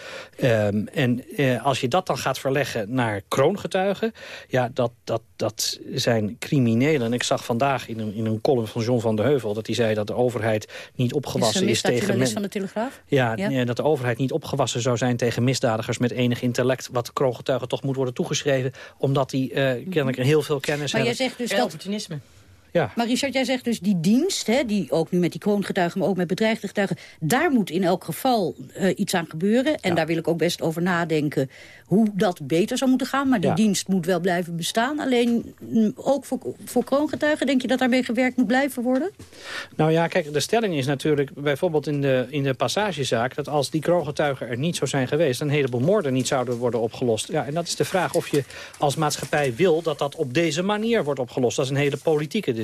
[SPEAKER 14] Um, en uh, als je dat dan gaat verleggen naar kroongetuigen... ja, dat, dat, dat zijn criminelen. En ik zag vandaag in een, in een column van John van der Heuvel... dat hij zei dat de overheid niet opgewassen is,
[SPEAKER 10] is
[SPEAKER 14] tegen...
[SPEAKER 10] Men... van de Telegraaf?
[SPEAKER 14] Ja, ja, dat de overheid niet opgewassen zou zijn tegen misdadigers... met enig intellect, wat kroongetuigen toch moet worden toegeschreven... omdat die uh, kennelijk heel veel kennis
[SPEAKER 10] maar
[SPEAKER 14] hebben.
[SPEAKER 10] Maar jij zegt dus dat...
[SPEAKER 15] opportunisme.
[SPEAKER 14] Ja.
[SPEAKER 10] Maar Richard, jij zegt dus die dienst, hè, die ook nu met die kroongetuigen... maar ook met bedreigde getuigen, daar moet in elk geval uh, iets aan gebeuren. En
[SPEAKER 14] Ja.
[SPEAKER 10] daar wil ik ook best over nadenken hoe dat beter zou moeten gaan. Maar die
[SPEAKER 14] Ja.
[SPEAKER 10] dienst moet wel blijven bestaan. Alleen mm, ook voor, voor kroongetuigen, denk je dat daarmee gewerkt moet blijven worden?
[SPEAKER 14] Nou ja, kijk, de stelling is natuurlijk bijvoorbeeld in de, in de passagezaak... dat als die kroongetuigen er niet zou zijn geweest... een heleboel moorden niet zouden worden opgelost. Ja, en dat is de vraag of je als maatschappij wil dat dat op deze manier wordt opgelost. Dat is een hele politieke discussie.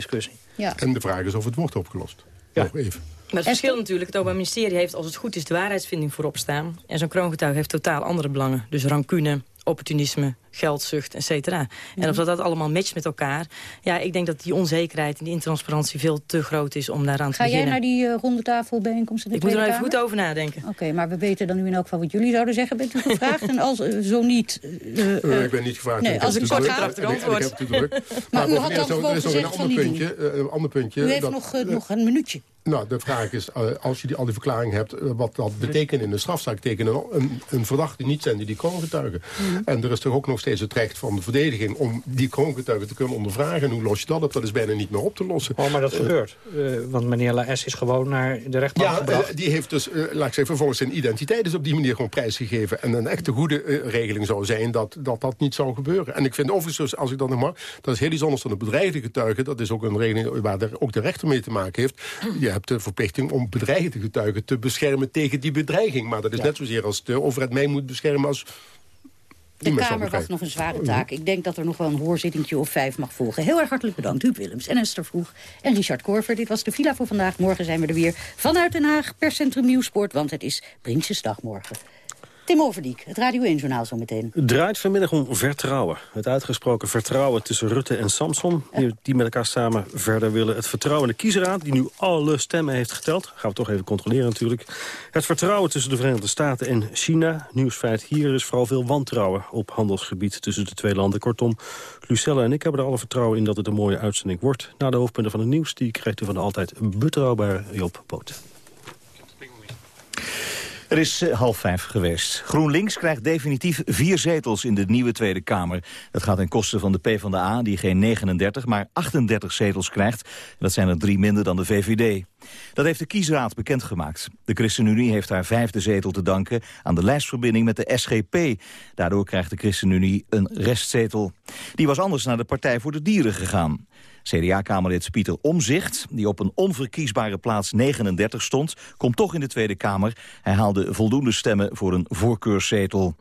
[SPEAKER 10] Ja.
[SPEAKER 13] En de vraag is of het wordt opgelost.
[SPEAKER 14] Ja.
[SPEAKER 13] Nog even.
[SPEAKER 15] Maar het verschil natuurlijk, het Openbaar Ministerie heeft als het goed is de waarheidsvinding voorop staan. En zo'n kroongetuige heeft totaal andere belangen. Dus rancune, opportunisme, geldzucht, et cetera. En of dat, dat allemaal matcht met elkaar. Ja, ik denk dat die onzekerheid en die intransparantie veel te groot is om daaraan
[SPEAKER 10] Ga
[SPEAKER 15] te
[SPEAKER 10] jij
[SPEAKER 15] beginnen.
[SPEAKER 10] naar die uh, ronde tafelbijeenkomst in de
[SPEAKER 15] Ik moet er even goed over nadenken.
[SPEAKER 10] Oké, maar we weten dan nu in elk geval wat jullie zouden zeggen. Bent u gevraagd? en als uh, zo niet... uh,
[SPEAKER 13] Uh, ik ben niet gevraagd.
[SPEAKER 10] nee, als ik kort ga-
[SPEAKER 13] te druk.
[SPEAKER 10] Maar u had dan
[SPEAKER 13] er-
[SPEAKER 10] gewoon
[SPEAKER 13] is nog een ander puntje. eh, een ander puntje
[SPEAKER 10] u heeft nog, nog een minuutje.
[SPEAKER 13] Nou, de vraag is, eh, als je die, al die verklaring hebt... eh, wat dat betekent in een strafzaak tegen een, een, een verdachte niet zijn die die kroongetuigen.
[SPEAKER 10] Mhm.
[SPEAKER 13] En er is toch ook nog steeds het recht van de verdediging... om die kroongetuigen te kunnen ondervragen. En hoe los je dat op? Dat is bijna niet meer op te lossen.
[SPEAKER 14] Oh, maar dat
[SPEAKER 13] Eh,
[SPEAKER 14] gebeurt. Eh, want meneer Laes is gewoon naar de rechtbank
[SPEAKER 13] Ja,
[SPEAKER 14] gebracht.
[SPEAKER 13] eh, die heeft dus, laat ik zeggen, vervolgens zijn identiteit is op die manier gewoon prijsgegeven. En een echte goede regeling zou zijn dat, dat dat niet zou gebeuren. En ik vind overigens, als ik dat nog mag, dat is heel iets anders dan een bedreigde getuige. Dat is ook een regeling waar de, ook de rechter mee te maken heeft. Je hebt de verplichting om bedreigde getuigen te beschermen tegen die bedreiging. Maar dat is net zozeer als de overheid mij moet beschermen als...
[SPEAKER 10] De Kamer wacht nog een zware taak. Ik denk dat er nog wel een hoorzittingje of vijf mag volgen. Heel erg hartelijk bedankt, Huub Willems en Esther Vroeg en Richard Korver. Dit was de Villa voor vandaag. Morgen zijn we er weer vanuit Den Haag per Centrum Nieuwsport, want het is Prinsjesdag morgen. Tim Overdiek, het Radio 1-journaal zometeen.
[SPEAKER 16] Het draait vanmiddag om vertrouwen. Het uitgesproken vertrouwen tussen Rutte en Samson... die, die met elkaar samen verder willen. Het vertrouwen in de kiesraad, die nu alle stemmen heeft geteld. Gaan we toch even controleren natuurlijk. Het vertrouwen tussen de Verenigde Staten en China. Nieuwsfeit hier is vooral veel wantrouwen op handelsgebied tussen de twee landen. Kortom, Lucella en ik hebben er alle vertrouwen in dat het een mooie uitzending wordt. Na de hoofdpunten van het nieuws, die krijgt u van de altijd betrouwbare Job Boot.
[SPEAKER 2] Er is eh, half vijf geweest. GroenLinks krijgt definitief vier zetels in de nieuwe Tweede Kamer. Dat gaat ten koste van de PvdA, die geen 39, maar 38 zetels krijgt. Dat zijn er drie minder dan de VVD. Dat heeft de kiesraad bekendgemaakt. De ChristenUnie heeft haar vijfde zetel te danken aan de lijstverbinding met de SGP. Daardoor krijgt de ChristenUnie een restzetel. Die was anders naar de Partij voor de Dieren gegaan. CDA-kamerlid Pieter Omzicht, die op een onverkiesbare plaats 39 stond, komt toch in de Tweede Kamer. Hij haalde voldoende stemmen voor een voorkeurszetel.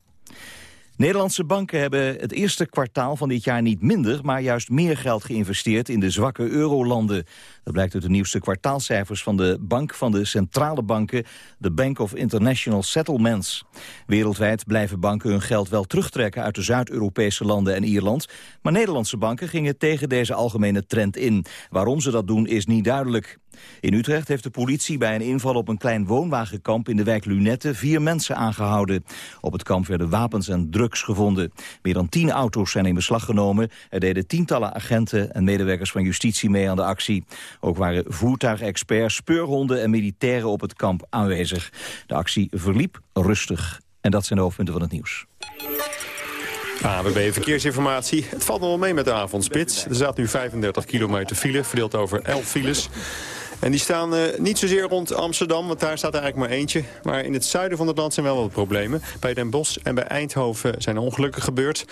[SPEAKER 2] Nederlandse banken hebben het eerste kwartaal van dit jaar niet minder... maar juist meer geld geïnvesteerd in de zwakke eurolanden. Dat blijkt uit de nieuwste kwartaalcijfers van de Bank van de Centrale Banken... de Bank of International Settlements. Wereldwijd blijven banken hun geld wel terugtrekken... uit de Zuid-Europese landen en Ierland. Maar Nederlandse banken gingen tegen deze algemene trend in. Waarom ze dat doen is niet duidelijk. In Utrecht heeft de politie bij een inval op een klein woonwagenkamp in de wijk Lunette vier mensen aangehouden. Op het kamp werden wapens en drugs gevonden. Meer dan tien auto's zijn in beslag genomen. Er deden tientallen agenten en medewerkers van justitie mee aan de actie. Ook waren voertuigexperts, speurhonden en militairen op het kamp aanwezig. De actie verliep rustig. En dat zijn de hoofdpunten van het nieuws.
[SPEAKER 4] ABB Verkeersinformatie. Het valt nog wel mee met de avondspits. Er staat nu 35 kilometer file, verdeeld over 11 files. En die staan eh, niet zozeer rond Amsterdam, want daar staat er eigenlijk maar eentje. Maar in het zuiden van het land zijn wel wat problemen. Bij Den Bosch en bij Eindhoven zijn ongelukken gebeurd.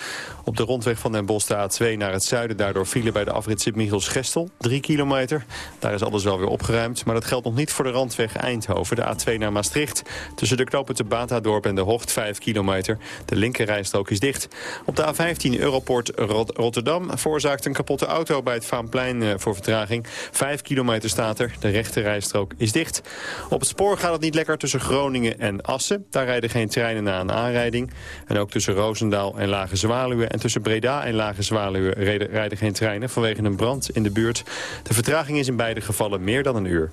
[SPEAKER 4] Op de rondweg van Den Bosch de A2 naar het zuiden. Daardoor file bij de afrit Sint-Michiels-Gestel. Drie kilometer. Daar is alles wel weer opgeruimd. Maar dat geldt nog niet voor de randweg Eindhoven. De A2 naar Maastricht. Tussen de knopen te Batadorp en de Hocht 5 kilometer. De linkerrijstrook is dicht. Op de A15 Europort Rot- Rotterdam veroorzaakt een kapotte auto bij het Vaanplein eh, voor vertraging. 5 kilometer staat er. De rechte rijstrook is dicht. Op het spoor gaat het niet lekker tussen Groningen en Assen. Daar rijden geen treinen na een aanrijding. En ook tussen Roosendaal en Lage Zwaluwe en tussen Breda en Lage Zwaluwe rijden geen treinen vanwege een brand in de buurt. De vertraging is in beide gevallen meer dan een uur.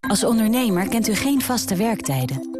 [SPEAKER 17] Als ondernemer kent u geen vaste werktijden.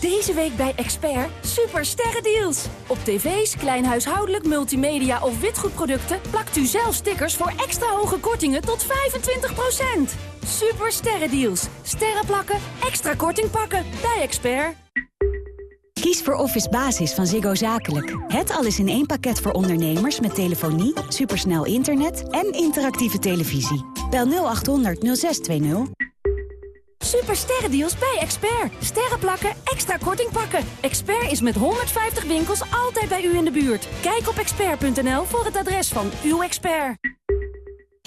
[SPEAKER 18] Deze week bij Expert super sterrendeals. Op tv's, klein huishoudelijk, multimedia of witgoedproducten... plakt u zelf stickers voor extra hoge kortingen tot 25%. Super sterrendeals. Sterren plakken, extra korting pakken. Bij Expert.
[SPEAKER 17] Kies voor Office Basis van Ziggo Zakelijk. Het alles in één pakket voor ondernemers met telefonie, supersnel internet en interactieve televisie. Bel 0800 0620.
[SPEAKER 18] Super sterrendeals bij Expert. Sterren plakken, extra korting pakken. Expert is met 150 winkels altijd bij u in de buurt. Kijk op expert.nl voor het adres van uw expert.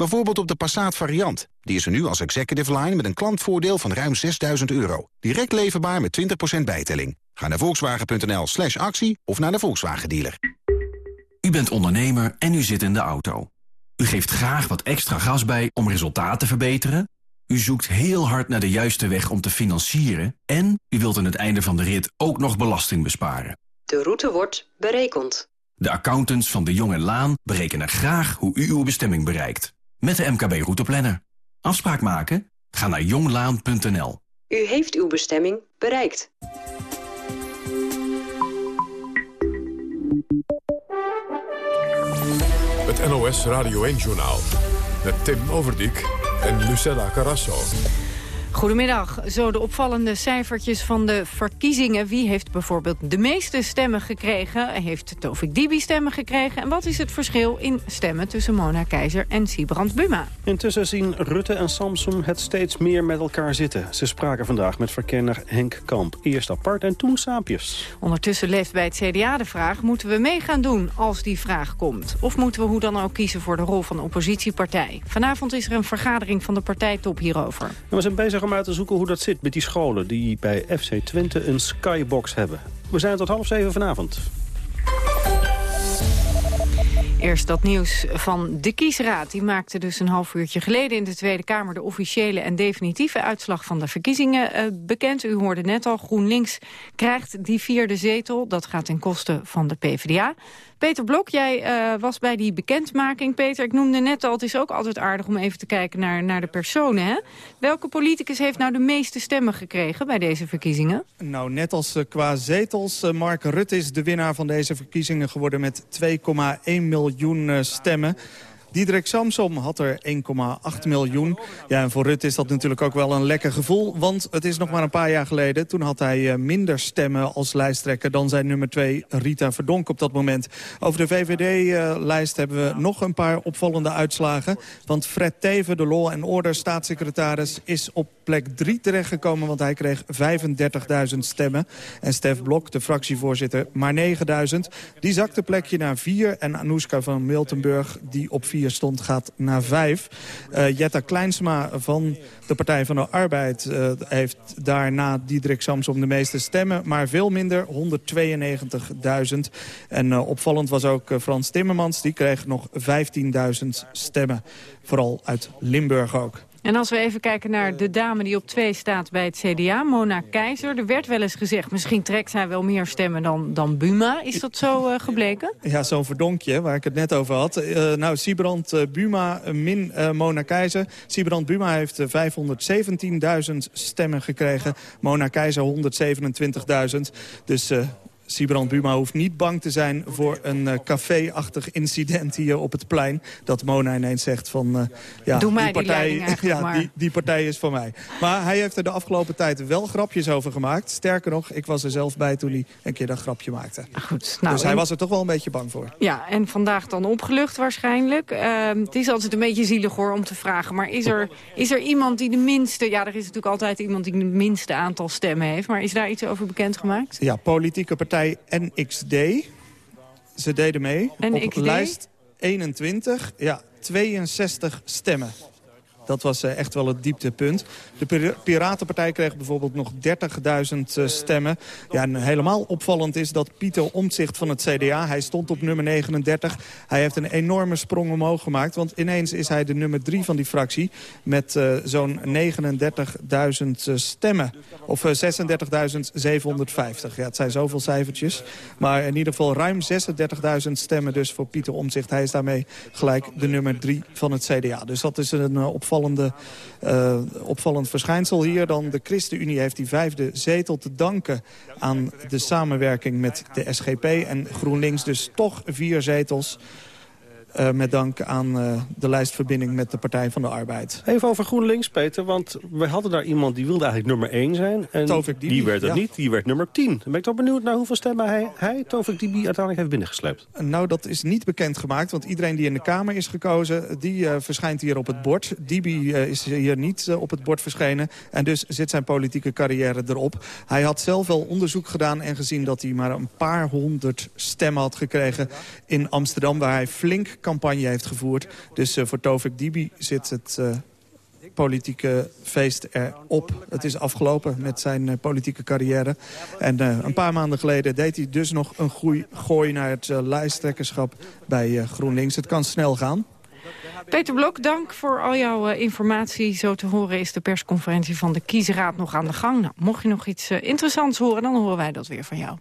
[SPEAKER 19] Bijvoorbeeld op de Passat variant. Die is er nu als executive line met een klantvoordeel van ruim 6000 euro. Direct leverbaar met 20% bijtelling. Ga naar volkswagen.nl slash actie of naar de Volkswagen dealer.
[SPEAKER 20] U bent ondernemer en u zit in de auto. U geeft graag wat extra gas bij om resultaat te verbeteren. U zoekt heel hard naar de juiste weg om te financieren. En u wilt aan het einde van de rit ook nog belasting besparen.
[SPEAKER 21] De route wordt berekend.
[SPEAKER 20] De accountants van de Jong en Laan berekenen graag hoe u uw bestemming bereikt. Met de MKB Routeplanner. Afspraak maken? Ga naar jonglaan.nl.
[SPEAKER 21] U heeft uw bestemming bereikt.
[SPEAKER 1] Het NOS Radio 1-journaal. Met Tim Overdijk en Lucella Carrasso.
[SPEAKER 22] Goedemiddag. Zo de opvallende cijfertjes van de verkiezingen. Wie heeft bijvoorbeeld de meeste stemmen gekregen? Heeft Tovik Dibi stemmen gekregen? En wat is het verschil in stemmen tussen Mona Keizer en Sibrand Buma?
[SPEAKER 16] Intussen zien Rutte en Samsung het steeds meer met elkaar zitten. Ze spraken vandaag met verkenner Henk Kamp. Eerst apart en toen saapjes.
[SPEAKER 22] Ondertussen leeft bij het CDA de vraag... moeten we mee gaan doen als die vraag komt? Of moeten we hoe dan ook kiezen voor de rol van oppositiepartij? Vanavond is er een vergadering van de partijtop hierover.
[SPEAKER 16] we zijn bezig om uit te zoeken hoe dat zit met die scholen... die bij FC Twente een skybox hebben. We zijn tot half zeven vanavond.
[SPEAKER 22] Eerst dat nieuws van de kiesraad. Die maakte dus een half uurtje geleden in de Tweede Kamer... de officiële en definitieve uitslag van de verkiezingen uh, bekend. U hoorde net al, GroenLinks krijgt die vierde zetel. Dat gaat ten koste van de PvdA. Peter Blok, jij uh, was bij die bekendmaking. Peter, ik noemde net al, het is ook altijd aardig om even te kijken naar, naar de personen. Hè? Welke politicus heeft nou de meeste stemmen gekregen bij deze verkiezingen?
[SPEAKER 23] Nou, net als uh, qua zetels, uh, Mark Rutte is de winnaar van deze verkiezingen geworden met 2,1 miljoen stemmen. Diederik Samsom had er 1,8 miljoen. Ja, en voor Rutte is dat natuurlijk ook wel een lekker gevoel. Want het is nog maar een paar jaar geleden. Toen had hij eh, minder stemmen als lijsttrekker dan zijn nummer 2 Rita Verdonk op dat moment. Over de VVD-lijst hebben we nog een paar opvallende uitslagen. Want Fred Teven, de Law en Order staatssecretaris, is op plek 3 terechtgekomen. Want hij kreeg 35.000 stemmen. En Stef Blok, de fractievoorzitter, maar 9.000. Die zakte plekje naar 4. En Anouska van Miltenburg, die op 4 stond, gaat naar 5. Uh, Jetta Kleinsma van de Partij van de Arbeid uh, heeft daarna Diederik Samsom de meeste stemmen. Maar veel minder, 192.000. En uh, opvallend was ook Frans Timmermans. Die kreeg nog 15.000 stemmen. Vooral uit Limburg ook.
[SPEAKER 22] En als we even kijken naar de dame die op twee staat bij het CDA, Mona Keizer. Er werd wel eens gezegd, misschien trekt zij wel meer stemmen dan, dan Buma. Is dat zo uh, gebleken?
[SPEAKER 23] Ja, zo'n verdonkje waar ik het net over had. Uh, nou, Sibrand uh, Buma min Mona Keizer. Sibrand Buma heeft 517.000 stemmen gekregen. Mona Keizer 127.000. Dus Sibrand Buma hoeft niet bang te zijn voor een uh, café-achtig incident hier op het plein. Dat Mona ineens zegt van, uh, ja,
[SPEAKER 22] Doe
[SPEAKER 23] die, partij,
[SPEAKER 22] die,
[SPEAKER 23] ja die, die, partij is voor mij. Maar hij heeft er de afgelopen tijd wel grapjes over gemaakt. Sterker nog, ik was er zelf bij toen hij een keer dat grapje maakte.
[SPEAKER 22] Goed, nou,
[SPEAKER 23] dus hij was er toch wel een beetje bang voor.
[SPEAKER 22] Ja, en vandaag dan opgelucht waarschijnlijk. Uh, het is altijd een beetje zielig hoor om te vragen. Maar is er, is er iemand die de minste... Ja, er is natuurlijk altijd iemand die het minste aantal stemmen heeft. Maar is daar iets over bekendgemaakt?
[SPEAKER 23] Ja, politieke partij NXD. Ze deden mee
[SPEAKER 22] NXD?
[SPEAKER 23] op lijst 21. Ja, 62 stemmen. Dat was uh, echt wel het dieptepunt. De Piratenpartij kreeg bijvoorbeeld nog 30.000 uh, stemmen. Ja, en helemaal opvallend is dat Pieter Omtzigt van het CDA... hij stond op nummer 39. Hij heeft een enorme sprong omhoog gemaakt. Want ineens is hij de nummer 3 van die fractie... met uh, zo'n 39.000 stemmen. Of 36.750. Ja, het zijn zoveel cijfertjes. Maar in ieder geval ruim 36.000 stemmen dus voor Pieter Omtzigt. Hij is daarmee gelijk de nummer 3 van het CDA. Dus dat is een opvallend uh, opvallend verschijnsel hier. Dan de ChristenUnie heeft die vijfde zetel te danken aan de samenwerking met de SGP. En GroenLinks dus toch vier zetels. Uh, met dank aan uh, de lijstverbinding met de Partij van de Arbeid.
[SPEAKER 16] Even over GroenLinks, Peter. Want we hadden daar iemand die wilde eigenlijk nummer 1 zijn. En
[SPEAKER 23] Tovik Dibi,
[SPEAKER 16] die werd
[SPEAKER 23] ja.
[SPEAKER 16] niet. Die werd nummer 10. Dan ben ik toch benieuwd naar hoeveel stemmen hij, hij Tovik Dibi, uiteindelijk heeft binnengesleept.
[SPEAKER 23] Nou, dat is niet bekendgemaakt. Want iedereen die in de Kamer is gekozen, die uh, verschijnt hier op het bord. Dibi is hier niet op het bord verschenen. En dus zit zijn politieke carrière erop. Hij had zelf wel onderzoek gedaan en gezien dat hij maar een paar honderd stemmen had gekregen in Amsterdam, waar hij flink campagne heeft gevoerd. Dus uh, voor Tovik Dibi zit het uh, politieke feest erop. Het is afgelopen met zijn uh, politieke carrière. En een paar maanden geleden deed hij dus nog een goeie gooi naar het lijsttrekkerschap bij GroenLinks. Het kan snel gaan.
[SPEAKER 22] Peter Blok, dank voor al jouw informatie. Zo te horen is de persconferentie van de kiesraad nog aan de gang. Nou, mocht je nog iets interessants horen, dan horen wij dat weer van jou.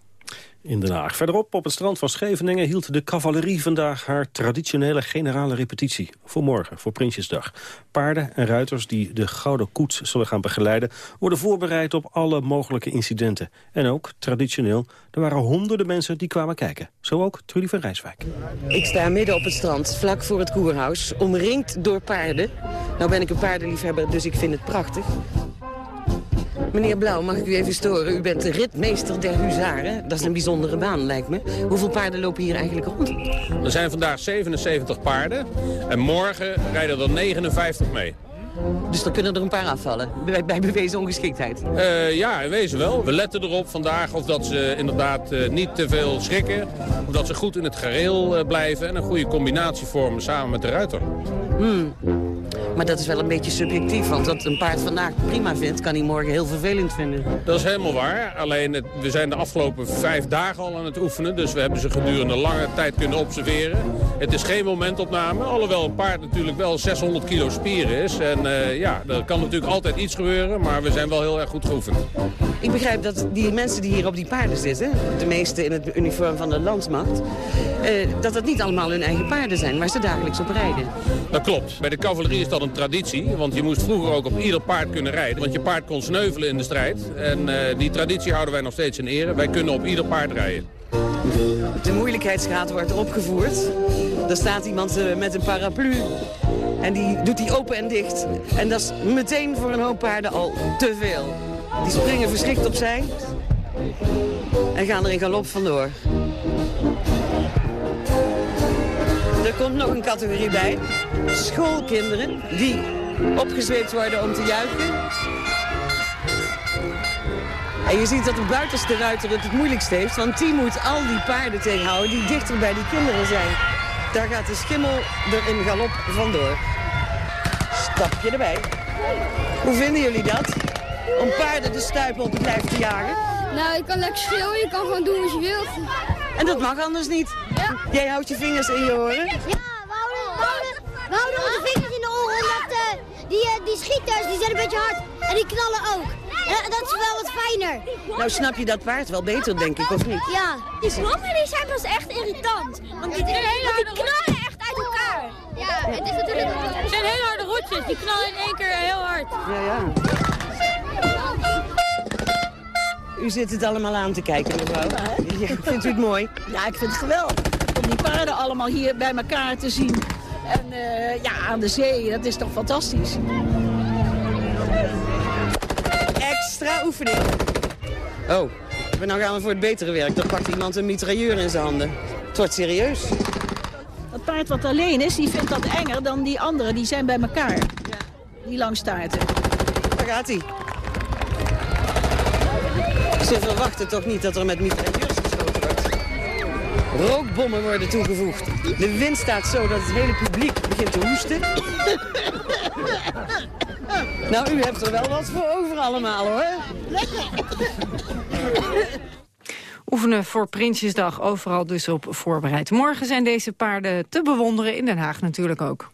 [SPEAKER 16] In Den Haag. Verderop op het strand van Scheveningen hield de cavalerie vandaag haar traditionele generale repetitie. Voor morgen, voor Prinsjesdag. Paarden en ruiters die de Gouden Koets zullen gaan begeleiden... worden voorbereid op alle mogelijke incidenten. En ook, traditioneel, er waren honderden mensen die kwamen kijken. Zo ook Trudy van Rijswijk.
[SPEAKER 24] Ik sta midden op het strand, vlak voor het koerhuis, omringd door paarden. Nou ben ik een paardenliefhebber, dus ik vind het prachtig. Meneer Blauw, mag ik u even storen? U bent de ritmeester der huzaren. Dat is een bijzondere baan, lijkt me. Hoeveel paarden lopen hier eigenlijk rond?
[SPEAKER 25] Er zijn vandaag 77 paarden. En morgen rijden er 59 mee.
[SPEAKER 24] Dus dan kunnen er een paar afvallen, bij, bij bewezen ongeschiktheid?
[SPEAKER 25] Uh, ja, in wezen wel. We letten erop vandaag of dat ze inderdaad uh, niet te veel schrikken. Of dat ze goed in het gareel uh, blijven en een goede combinatie vormen samen met de ruiter.
[SPEAKER 24] Hmm. Maar dat is wel een beetje subjectief, want wat een paard vandaag prima vindt... kan hij morgen heel vervelend vinden.
[SPEAKER 25] Dat is helemaal waar. Alleen, het, we zijn de afgelopen vijf dagen al aan het oefenen... dus we hebben ze gedurende lange tijd kunnen observeren. Het is geen momentopname, alhoewel een paard natuurlijk wel 600 kilo spieren is. En uh, ja, er kan natuurlijk altijd iets gebeuren, maar we zijn wel heel erg goed geoefend.
[SPEAKER 24] Ik begrijp dat die mensen die hier op die paarden zitten... de meeste in het uniform van de landsmacht... Uh, dat dat niet allemaal hun eigen paarden zijn waar ze dagelijks op rijden.
[SPEAKER 25] Dat klopt. Bij de cavalerie is dat een traditie. Want je moest vroeger ook op ieder paard kunnen rijden. Want je paard kon sneuvelen in de strijd. En uh, die traditie houden wij nog steeds in ere. Wij kunnen op ieder paard rijden.
[SPEAKER 24] De moeilijkheidsgraad wordt opgevoerd. Er staat iemand uh, met een paraplu. En die doet die open en dicht. En dat is meteen voor een hoop paarden al te veel. Die springen verschrikt opzij. En gaan er in galop vandoor. Komt nog een categorie bij. Schoolkinderen die opgezweept worden om te juichen. En je ziet dat de buitenste ruiter het het moeilijkst heeft. Want die moet al die paarden tegenhouden die dichter bij die kinderen zijn. Daar gaat de schimmel er in galop vandoor. Stapje erbij. Hoe vinden jullie dat? Om paarden de stuipen op het lijf te jagen?
[SPEAKER 26] Nou, je kan lekker schreeuwen, je kan gewoon doen wat je wilt.
[SPEAKER 24] En dat mag anders niet. Jij houdt je vingers in je oren.
[SPEAKER 26] Ja, we houden, we houden, we houden onze vingers in de oren omdat uh, die, uh, die schieters die zijn een beetje hard en die knallen ook. En dat is wel wat fijner.
[SPEAKER 24] Nou snap je dat paard wel beter, denk ik, of niet?
[SPEAKER 26] Ja. Die sloffen die zijn pas echt irritant. Want die, die knallen echt uit elkaar. Ja, het is natuurlijk... Het zijn hele harde rotjes, die knallen in één keer heel hard.
[SPEAKER 24] Ja, ja. U zit het allemaal aan te kijken, mevrouw. Ja, vindt u het mooi?
[SPEAKER 27] Ja, ik vind het geweldig. Die paarden allemaal hier bij elkaar te zien. En uh, ja, aan de zee, dat is toch fantastisch.
[SPEAKER 24] Extra oefening. Oh, maar nou gaan we voor het betere werk. Dan pakt iemand een mitrailleur in zijn handen. Het wordt serieus.
[SPEAKER 27] Dat paard wat alleen is, die vindt dat enger dan die anderen. Die zijn bij elkaar. Ja. Die langstaarten.
[SPEAKER 24] Daar gaat hij. Ze verwachten toch niet dat er met wordt. Rookbommen worden toegevoegd. De wind staat zo dat het hele publiek begint te hoesten. nou, u hebt er wel wat voor over allemaal, hoor.
[SPEAKER 22] Oefenen voor Prinsjesdag, overal dus op voorbereid. Morgen zijn deze paarden te bewonderen, in Den Haag natuurlijk ook.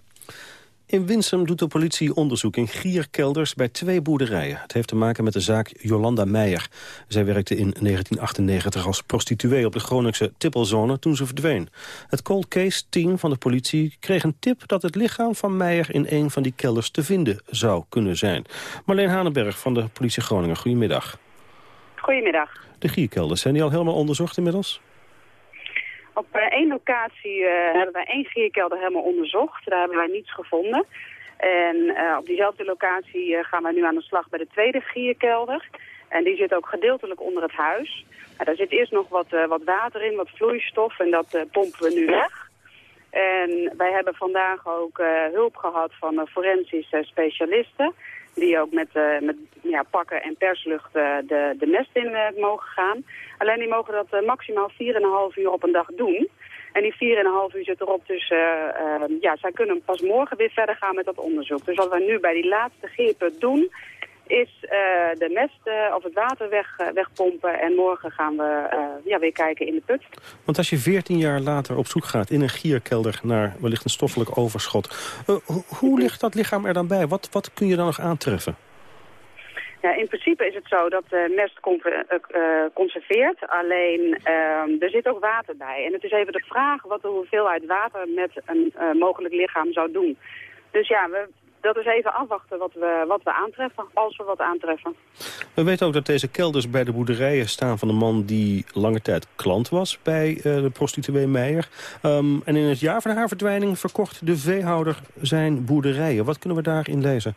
[SPEAKER 16] In Winsum doet de politie onderzoek in gierkelders bij twee boerderijen. Het heeft te maken met de zaak Jolanda Meijer. Zij werkte in 1998 als prostituee op de Groningse Tippelzone toen ze verdween. Het cold case team van de politie kreeg een tip dat het lichaam van Meijer in een van die kelders te vinden zou kunnen zijn. Marleen Hanenberg van de politie Groningen, goedemiddag.
[SPEAKER 28] Goedemiddag.
[SPEAKER 16] De gierkelders, zijn die al helemaal onderzocht inmiddels?
[SPEAKER 28] Op eh, één locatie eh, hebben wij één gierkelder helemaal onderzocht. Daar hebben wij niets gevonden. En eh, op diezelfde locatie gaan wij nu aan de slag bij de tweede gierkelder. En die zit ook gedeeltelijk onder het huis. Daar zit eerst nog wat, wat water in, wat vloeistof en dat pompen we nu weg. En wij hebben vandaag ook hulp gehad van forensische specialisten die ook met, uh, met ja, pakken en perslucht uh, de, de mest in uh, mogen gaan. Alleen die mogen dat maximaal 4,5 uur op een dag doen. En die 4,5 uur zit erop, dus ja, zij kunnen pas morgen weer verder gaan met dat onderzoek. Dus wat we nu bij die laatste geerput doen, is uh, de mest uh, of het water weg, uh, wegpompen. En morgen gaan we ja, weer kijken in de put.
[SPEAKER 16] Want als je 14 jaar later op zoek gaat in een gierkelder naar wellicht een stoffelijk overschot. hoe ligt dat lichaam er dan bij? Wat, wat kun je dan nog aantreffen?
[SPEAKER 28] Ja, in principe is het zo dat de mest conserveert. Alleen ehm, er zit ook water bij. En het is even de vraag wat de hoeveelheid water met een mogelijk lichaam zou doen. Dus ja, we, dat is even afwachten wat we, wat we aantreffen, als we wat aantreffen.
[SPEAKER 16] We weten ook dat deze kelders bij de boerderijen staan van een man die lange tijd klant was bij uh, de prostituee Meijer. Um, en in het jaar van haar verdwijning verkocht de veehouder zijn boerderijen. Wat kunnen we daarin lezen?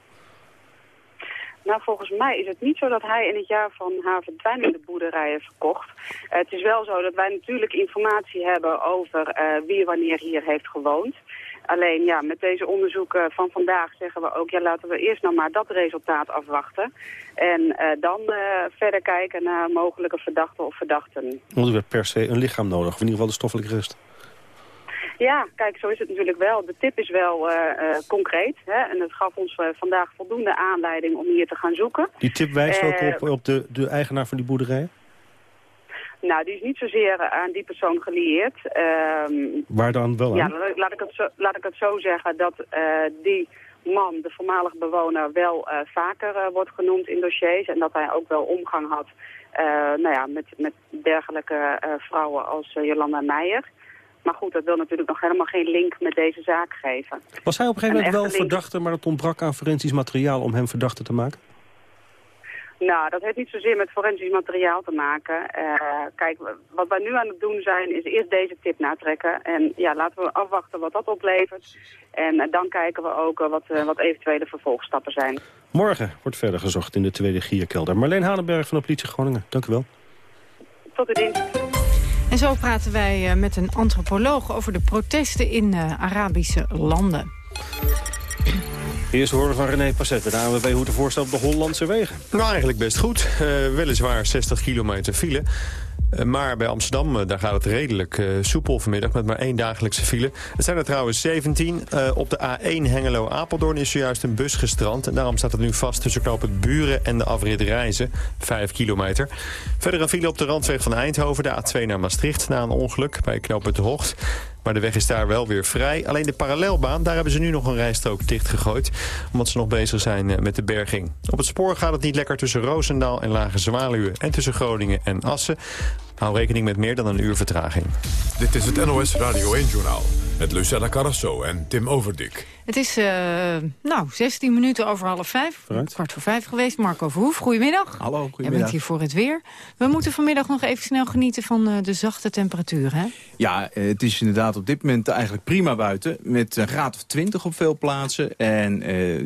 [SPEAKER 28] Nou, volgens mij is het niet zo dat hij in het jaar van haar verdwijning de boerderijen verkocht. Uh, het is wel zo dat wij natuurlijk informatie hebben over uh, wie wanneer hier heeft gewoond. Alleen ja, met deze onderzoeken van vandaag zeggen we ook... ja, laten we eerst nog maar dat resultaat afwachten. En uh, dan uh, verder kijken naar mogelijke verdachten of verdachten.
[SPEAKER 16] Want u werd per se een lichaam nodig, of in ieder geval de stoffelijke rest.
[SPEAKER 28] Ja, kijk, zo is het natuurlijk wel. De tip is wel uh, concreet. Hè? En het gaf ons vandaag voldoende aanleiding om hier te gaan zoeken.
[SPEAKER 16] Die tip wijst ook op, op de, de eigenaar van die boerderij?
[SPEAKER 28] Nou, die is niet zozeer aan die persoon gelieerd. Um,
[SPEAKER 16] Waar dan wel
[SPEAKER 28] aan? Ja, laat ik het zo, laat ik het zo zeggen dat uh, die man, de voormalige bewoner, wel uh, vaker uh, wordt genoemd in dossiers. En dat hij ook wel omgang had nou ja, met, met dergelijke vrouwen als Jolanda Meijer. Maar goed, dat wil natuurlijk nog helemaal geen link met deze zaak geven.
[SPEAKER 16] Was hij op een gegeven moment wel verdachte, maar het ontbrak aan forensisch materiaal om hem verdachte te maken?
[SPEAKER 28] Nou, dat heeft niet zozeer met forensisch materiaal te maken. Uh, kijk, wat wij nu aan het doen zijn, is eerst deze tip natrekken. En ja, laten we afwachten wat dat oplevert. En uh, dan kijken we ook uh, wat, wat eventuele vervolgstappen zijn.
[SPEAKER 16] Morgen wordt verder gezocht in de tweede Gierkelder. Marleen Hanenberg van de politie Groningen, dank u wel.
[SPEAKER 28] Tot de dienst.
[SPEAKER 22] En zo praten wij met een antropoloog over de protesten in Arabische landen.
[SPEAKER 16] Eerst horen van René Passet, de ANWB hoe het voorstel op de Hollandse wegen.
[SPEAKER 4] Nou, eigenlijk best goed. Uh, weliswaar 60 kilometer file. Uh, maar bij Amsterdam, uh, daar gaat het redelijk soepel vanmiddag... met maar één dagelijkse file. Het zijn er trouwens 17. op de A1 Hengelo-Apeldoorn is zojuist een bus gestrand. En daarom staat het nu vast tussen knoop het Buren en de afrit Reizen. 5 kilometer. Verder een file op de randweg van Eindhoven, de A2 naar Maastricht... na een ongeluk bij knoop het Hocht. Maar de weg is daar wel weer vrij. Alleen de parallelbaan, daar hebben ze nu nog een rijstrook dichtgegooid. Omdat ze nog bezig zijn eh, met de berging. Op het spoor gaat het niet lekker tussen Roosendaal en Lage Zwaluwe... en tussen Groningen en Assen. Hou rekening met meer dan een uur vertraging.
[SPEAKER 1] Dit is het NOS Radio 1-journaal met Lucella Carrasso en Tim Overdik.
[SPEAKER 22] Het is, uh, nou, 16 minuten over half vijf. Vooruit. Kwart voor vijf geweest. Marco Verhoef, goedemiddag.
[SPEAKER 29] Hallo, goedemiddag.
[SPEAKER 22] Jij bent hier voor het weer. We moeten vanmiddag nog even snel genieten van uh, de zachte temperatuur, hè?
[SPEAKER 29] Ja, uh, het is inderdaad op dit moment eigenlijk prima buiten. Met een graad of 20 op veel plaatsen. En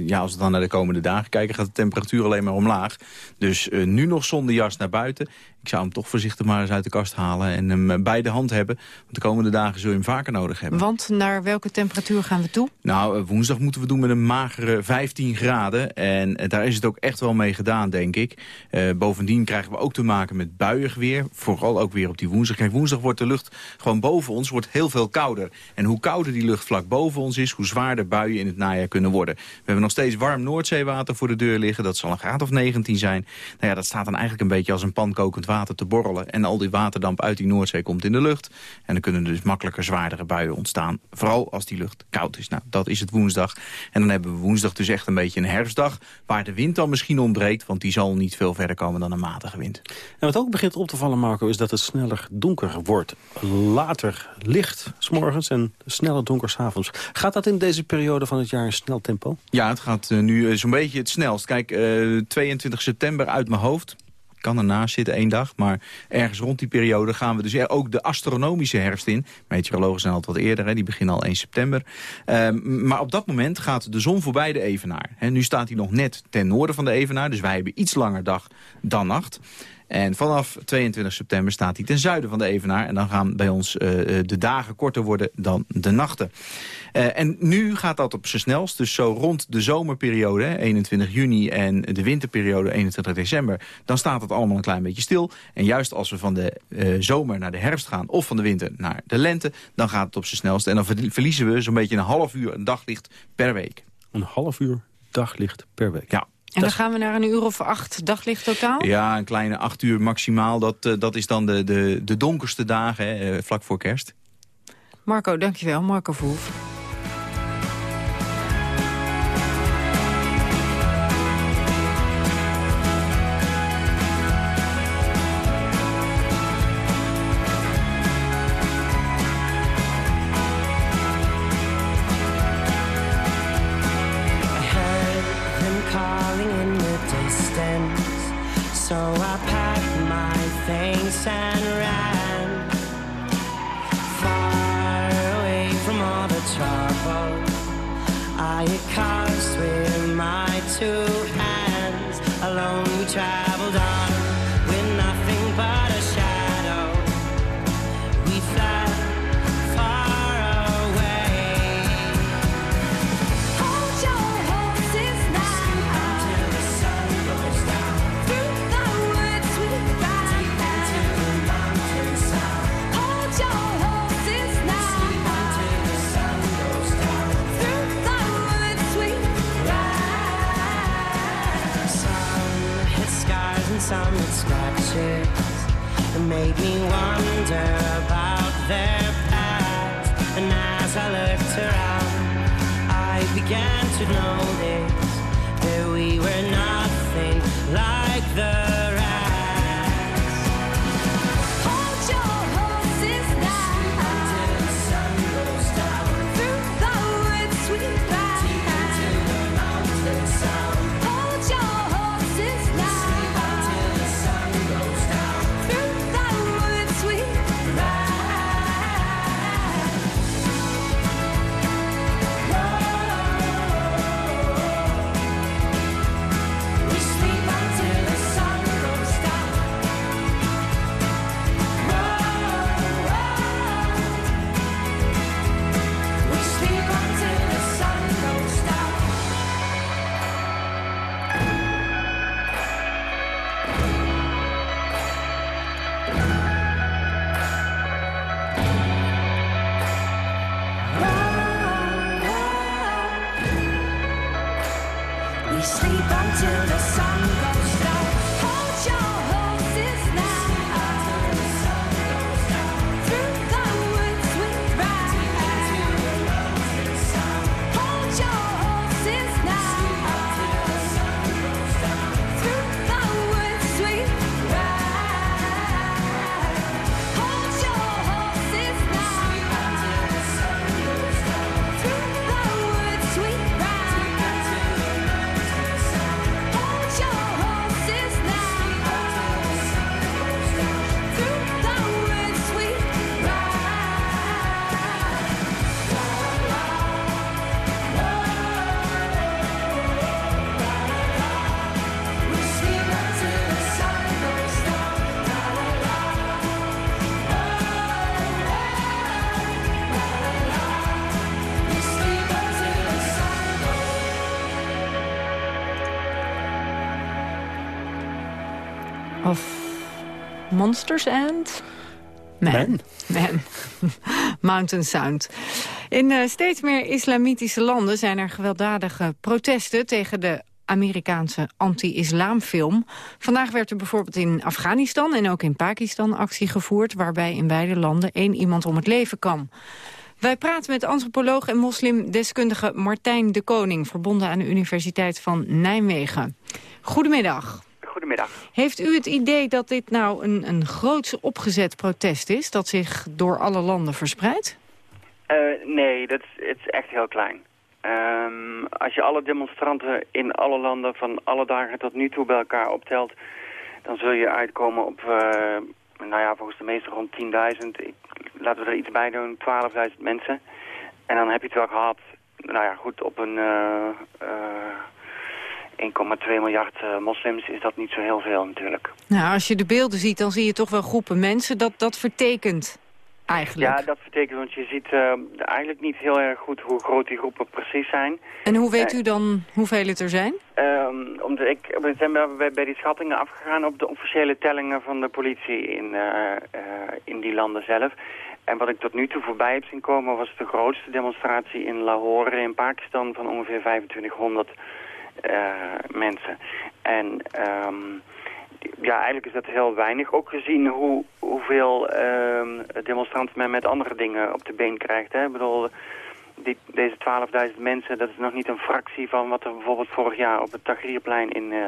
[SPEAKER 29] ja, als we dan naar de komende dagen kijken... gaat de temperatuur alleen maar omlaag. Dus nu nog zonder jas naar buiten. Ik zou hem toch voorzichtig maar eens uit de kast halen... en hem bij de hand hebben. Want de komende dagen zul je hem vaker nodig hebben.
[SPEAKER 22] Want naar welke temperatuur gaan we toe?
[SPEAKER 29] Nou, woensdag moeten we doen met een magere 15 graden. En daar is het ook echt wel mee gedaan, denk ik. Uh, bovendien krijgen we ook te maken met buiig weer. Vooral ook weer op die woensdag. Kijk, woensdag wordt de lucht gewoon boven ons wordt heel veel kouder. En hoe kouder die lucht vlak boven ons is... hoe zwaarder buien in het najaar kunnen worden. We hebben nog steeds warm Noordzeewater voor de deur liggen. Dat zal een graad of 19 zijn. Nou ja, dat staat dan eigenlijk een beetje als een pan kokend water te borrelen. En al die waterdamp uit die Noordzee komt in de lucht. En dan kunnen er dus makkelijker zwaardere buien ontstaan. Vooral als die lucht koud is. Nou, dat is het woensdag. En dan hebben we woensdag dus echt een beetje een herfstdag... waar de wind dan misschien ontbreekt, want die zal niet veel verder komen dan een matige wind.
[SPEAKER 16] En wat ook begint op te vallen, Marco, is dat het sneller donker wordt. Later licht s'morgens en sneller donker s'avonds. Gaat dat in deze periode van het jaar een snel tempo?
[SPEAKER 29] Ja, het gaat uh, nu uh, zo'n beetje het snelst. Kijk, uh, 22 september uit mijn hoofd kan ernaast zitten één dag. Maar ergens rond die periode gaan we dus ook de astronomische herfst in. Meteorologen zijn altijd wat eerder, hè, die beginnen al 1 september. Ehm, maar op dat moment gaat de zon voorbij de evenaar. Nu staat hij nog net ten noorden van de evenaar, dus wij hebben iets langer dag dan nacht. En vanaf 22 september staat hij ten zuiden van de Evenaar. En dan gaan bij ons uh, de dagen korter worden dan de nachten. Uh, en nu gaat dat op zijn snelst. Dus zo rond de zomerperiode, 21 juni en de winterperiode, 21 december... dan staat het allemaal een klein beetje stil. En juist als we van de uh, zomer naar de herfst gaan... of van de winter naar de lente, dan gaat het op zijn snelst. En dan verliezen we zo'n beetje een half uur een daglicht per week.
[SPEAKER 16] Een half uur daglicht per week?
[SPEAKER 29] Ja.
[SPEAKER 30] En dan gaan we naar een uur of acht daglicht totaal?
[SPEAKER 29] Ja, een kleine acht uur maximaal. Dat, uh, dat is dan de, de, de donkerste dagen, hè, uh, vlak voor kerst.
[SPEAKER 30] Marco, dankjewel. Marco Verhoef. Monsters and... Man. Man. Mountain Sound. In uh, steeds meer islamitische landen zijn er gewelddadige protesten tegen de Amerikaanse anti-islamfilm. Vandaag werd er bijvoorbeeld in Afghanistan en ook in Pakistan actie gevoerd... waarbij in beide landen één iemand om het leven kwam. Wij praten met antropoloog en moslimdeskundige Martijn de Koning... verbonden aan de Universiteit van Nijmegen. Goedemiddag.
[SPEAKER 31] Goedemiddag.
[SPEAKER 30] Heeft u het idee dat dit nou een, een groots opgezet protest is... dat zich door alle landen verspreidt?
[SPEAKER 31] Uh, nee, dat is, het is echt heel klein. Um, als je alle demonstranten in alle landen van alle dagen tot nu toe bij elkaar optelt... dan zul je uitkomen op, nou ja, volgens de meeste rond 10.000. Laten we er iets bij doen, 12.000 mensen. En dan heb je het wel gehad, nou ja, goed, op een... 1,2 miljard uh, moslims is dat niet zo heel veel natuurlijk.
[SPEAKER 22] Nou, als je de beelden ziet, dan zie je toch wel groepen mensen. Dat, dat vertekent eigenlijk.
[SPEAKER 31] Ja, dat vertekent, want je ziet uh, eigenlijk niet heel erg goed hoe groot die groepen precies zijn.
[SPEAKER 22] En hoe weet uh, u dan hoeveel het er zijn?
[SPEAKER 31] Um, omdat ik, we zijn bij, bij die schattingen afgegaan op de officiële tellingen van de politie in, in die landen zelf. En wat ik tot nu toe voorbij heb zien komen was de grootste demonstratie in Lahore in Pakistan van ongeveer 2500 mensen. En um, ja, eigenlijk is dat heel weinig. Ook gezien hoe, hoeveel uh, demonstranten men met andere dingen op de been krijgt. Hè? Ik bedoel, die, deze 12.000 mensen, dat is nog niet een fractie van wat er bijvoorbeeld vorig jaar op het Tahrirplein in, uh,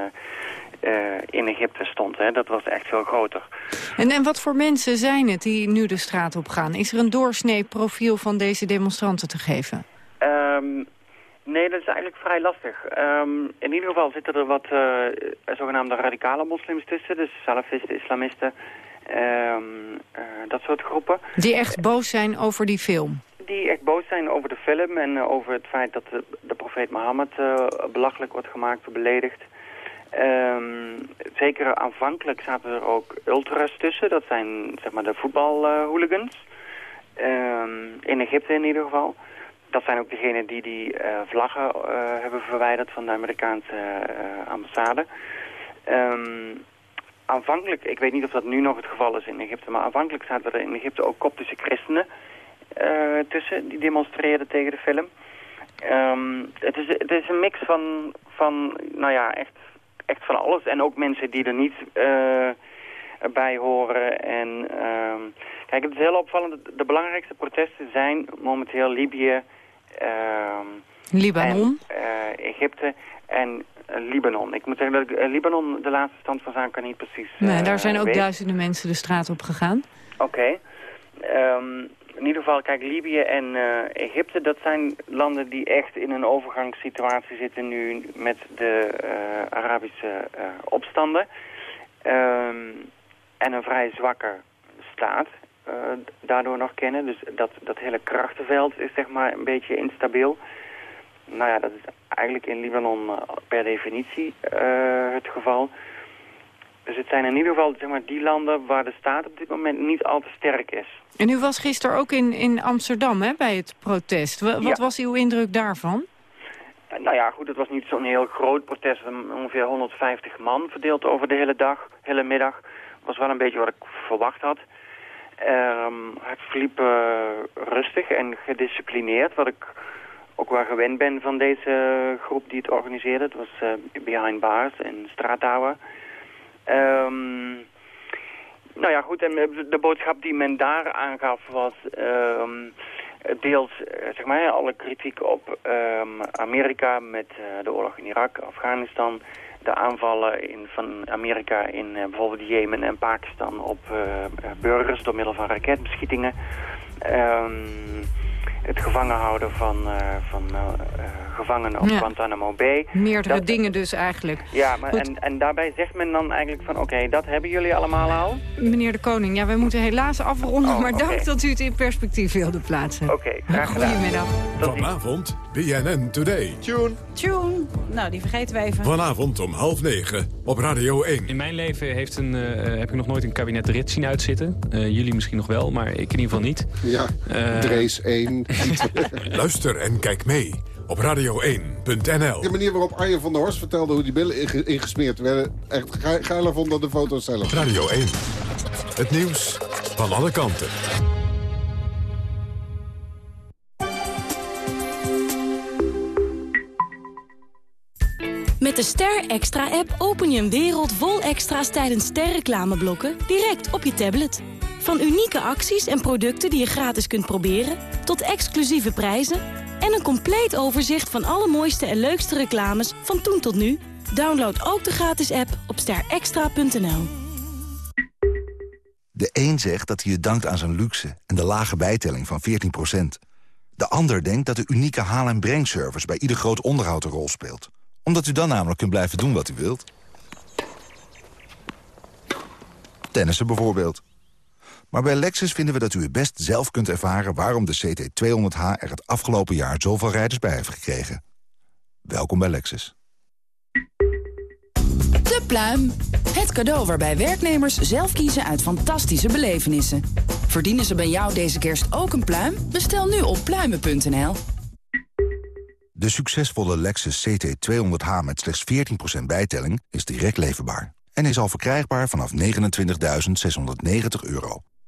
[SPEAKER 31] uh, in Egypte stond. Hè? Dat was echt veel groter.
[SPEAKER 22] En, en wat voor mensen zijn het die nu de straat op gaan? Is er een doorsnee profiel van deze demonstranten te geven?
[SPEAKER 31] Um, Nee, dat is eigenlijk vrij lastig. Um, in ieder geval zitten er wat uh, zogenaamde radicale moslims tussen. Dus salafisten, islamisten, um, uh, dat soort groepen.
[SPEAKER 22] Die echt boos zijn over die film?
[SPEAKER 31] Die echt boos zijn over de film en uh, over het feit dat de, de profeet Mohammed belachelijk wordt gemaakt beledigd. Um, zeker aanvankelijk zaten er ook ultras tussen. Dat zijn zeg maar de voetbalhooligans. in Egypte in ieder geval dat zijn ook degenen die die uh, vlaggen uh, hebben verwijderd van de Amerikaanse uh, ambassade. Um, aanvankelijk, ik weet niet of dat nu nog het geval is in Egypte, maar aanvankelijk zaten er in Egypte ook koptische christenen tussen die demonstreerden tegen de film. Um, het, is, het is een mix van, van nou ja, echt, echt van alles. En ook mensen die er niet bij horen. En um, kijk, het is heel opvallend. De belangrijkste protesten zijn momenteel Libië,
[SPEAKER 22] Libanon?
[SPEAKER 31] En, uh, Egypte en uh, Libanon. Ik moet zeggen dat ik uh, Libanon de laatste stand van zaken niet precies
[SPEAKER 22] Nee, daar zijn ook weet. duizenden mensen de straat op gegaan.
[SPEAKER 31] Oké. Okay. Um, in ieder geval, kijk, Libië en Egypte, dat zijn landen die echt in een overgangssituatie zitten nu met de Arabische opstanden. Um, en een vrij zwakke staat uh, daardoor nog kennen. Dus dat, dat hele krachtenveld is zeg maar een beetje instabiel. Nou ja, dat is eigenlijk in Libanon uh, per definitie uh, het geval. Dus het zijn in ieder geval zeg maar, die landen waar de staat op dit moment niet al te sterk is.
[SPEAKER 22] En u was gisteren ook in, in Amsterdam hè, bij het protest. W wat ja. was uw indruk daarvan?
[SPEAKER 31] Nou ja, goed, het was niet zo'n heel groot protest. Ongeveer 150 man verdeeld over de hele dag, hele middag. was wel een beetje wat ik verwacht had. Um, het verliep uh, rustig en gedisciplineerd, wat ik ook wel gewend ben van deze groep die het organiseerde. Het was uh, Behind Bars in Straatouwen. Um, nou ja, goed, en de boodschap die men daar aangaf was um, deels zeg maar, alle kritiek op Amerika met de oorlog in Irak, Afghanistan de aanvallen in, van Amerika in uh, bijvoorbeeld Jemen en Pakistan op uh, burgers door middel van raketbeschietingen. Um, het gevangen houden van, uh, van gevangenen op ja. Guantanamo Bay.
[SPEAKER 22] Meerdere dat, dingen dus eigenlijk.
[SPEAKER 31] Ja, maar en, en daarbij zegt men dan eigenlijk van oké, okay, dat hebben jullie allemaal al?
[SPEAKER 22] Meneer de Koning, ja, we moeten helaas afronden, oh, maar okay. dank dat u het in perspectief wilde plaatsen.
[SPEAKER 31] Oké, okay, graag
[SPEAKER 22] gedaan. Goedemiddag.
[SPEAKER 1] Vanavond, BNN Today.
[SPEAKER 16] Tune.
[SPEAKER 22] Tune. Nou, die vergeten we even.
[SPEAKER 1] Vanavond om half negen op Radio 1.
[SPEAKER 32] In mijn leven heeft een, uh, heb ik nog nooit een kabinet Rit zien uitzitten. Uh, jullie misschien nog wel, maar ik in ieder geval niet.
[SPEAKER 33] Ja, uh, Drees 1.
[SPEAKER 1] Luister en kijk mee op radio1.nl.
[SPEAKER 33] De manier waarop Arjen van der Horst vertelde hoe die billen ingesmeerd werden... echt geiler vond dan de foto's zelf.
[SPEAKER 1] Radio 1. Het nieuws van alle kanten.
[SPEAKER 34] Met de Ster Extra-app open je een wereld vol extra's tijdens sterreclameblokken direct op je tablet. Van unieke acties en producten die je gratis kunt proberen... tot exclusieve prijzen en een compleet overzicht van alle mooiste en leukste reclames van toen tot nu. Download ook de gratis app op sterextra.nl.
[SPEAKER 35] De een zegt dat hij het dankt aan zijn luxe en de lage bijtelling van 14%. De ander denkt dat de unieke haal- en brengservice bij ieder groot onderhoud een rol speelt. Omdat u dan namelijk kunt blijven doen wat u wilt. Tennissen bijvoorbeeld. Maar bij Lexus vinden we dat u het best zelf kunt ervaren... waarom de CT200H er het afgelopen jaar zoveel rijders bij heeft gekregen. Welkom bij Lexus.
[SPEAKER 36] De pluim. Het cadeau waarbij werknemers zelf kiezen uit fantastische belevenissen. Verdienen ze bij jou deze kerst ook een pluim? Bestel nu op pluimen.nl.
[SPEAKER 35] De succesvolle Lexus CT200H met slechts 14% bijtelling is direct leverbaar. En is al verkrijgbaar vanaf 29.690 euro.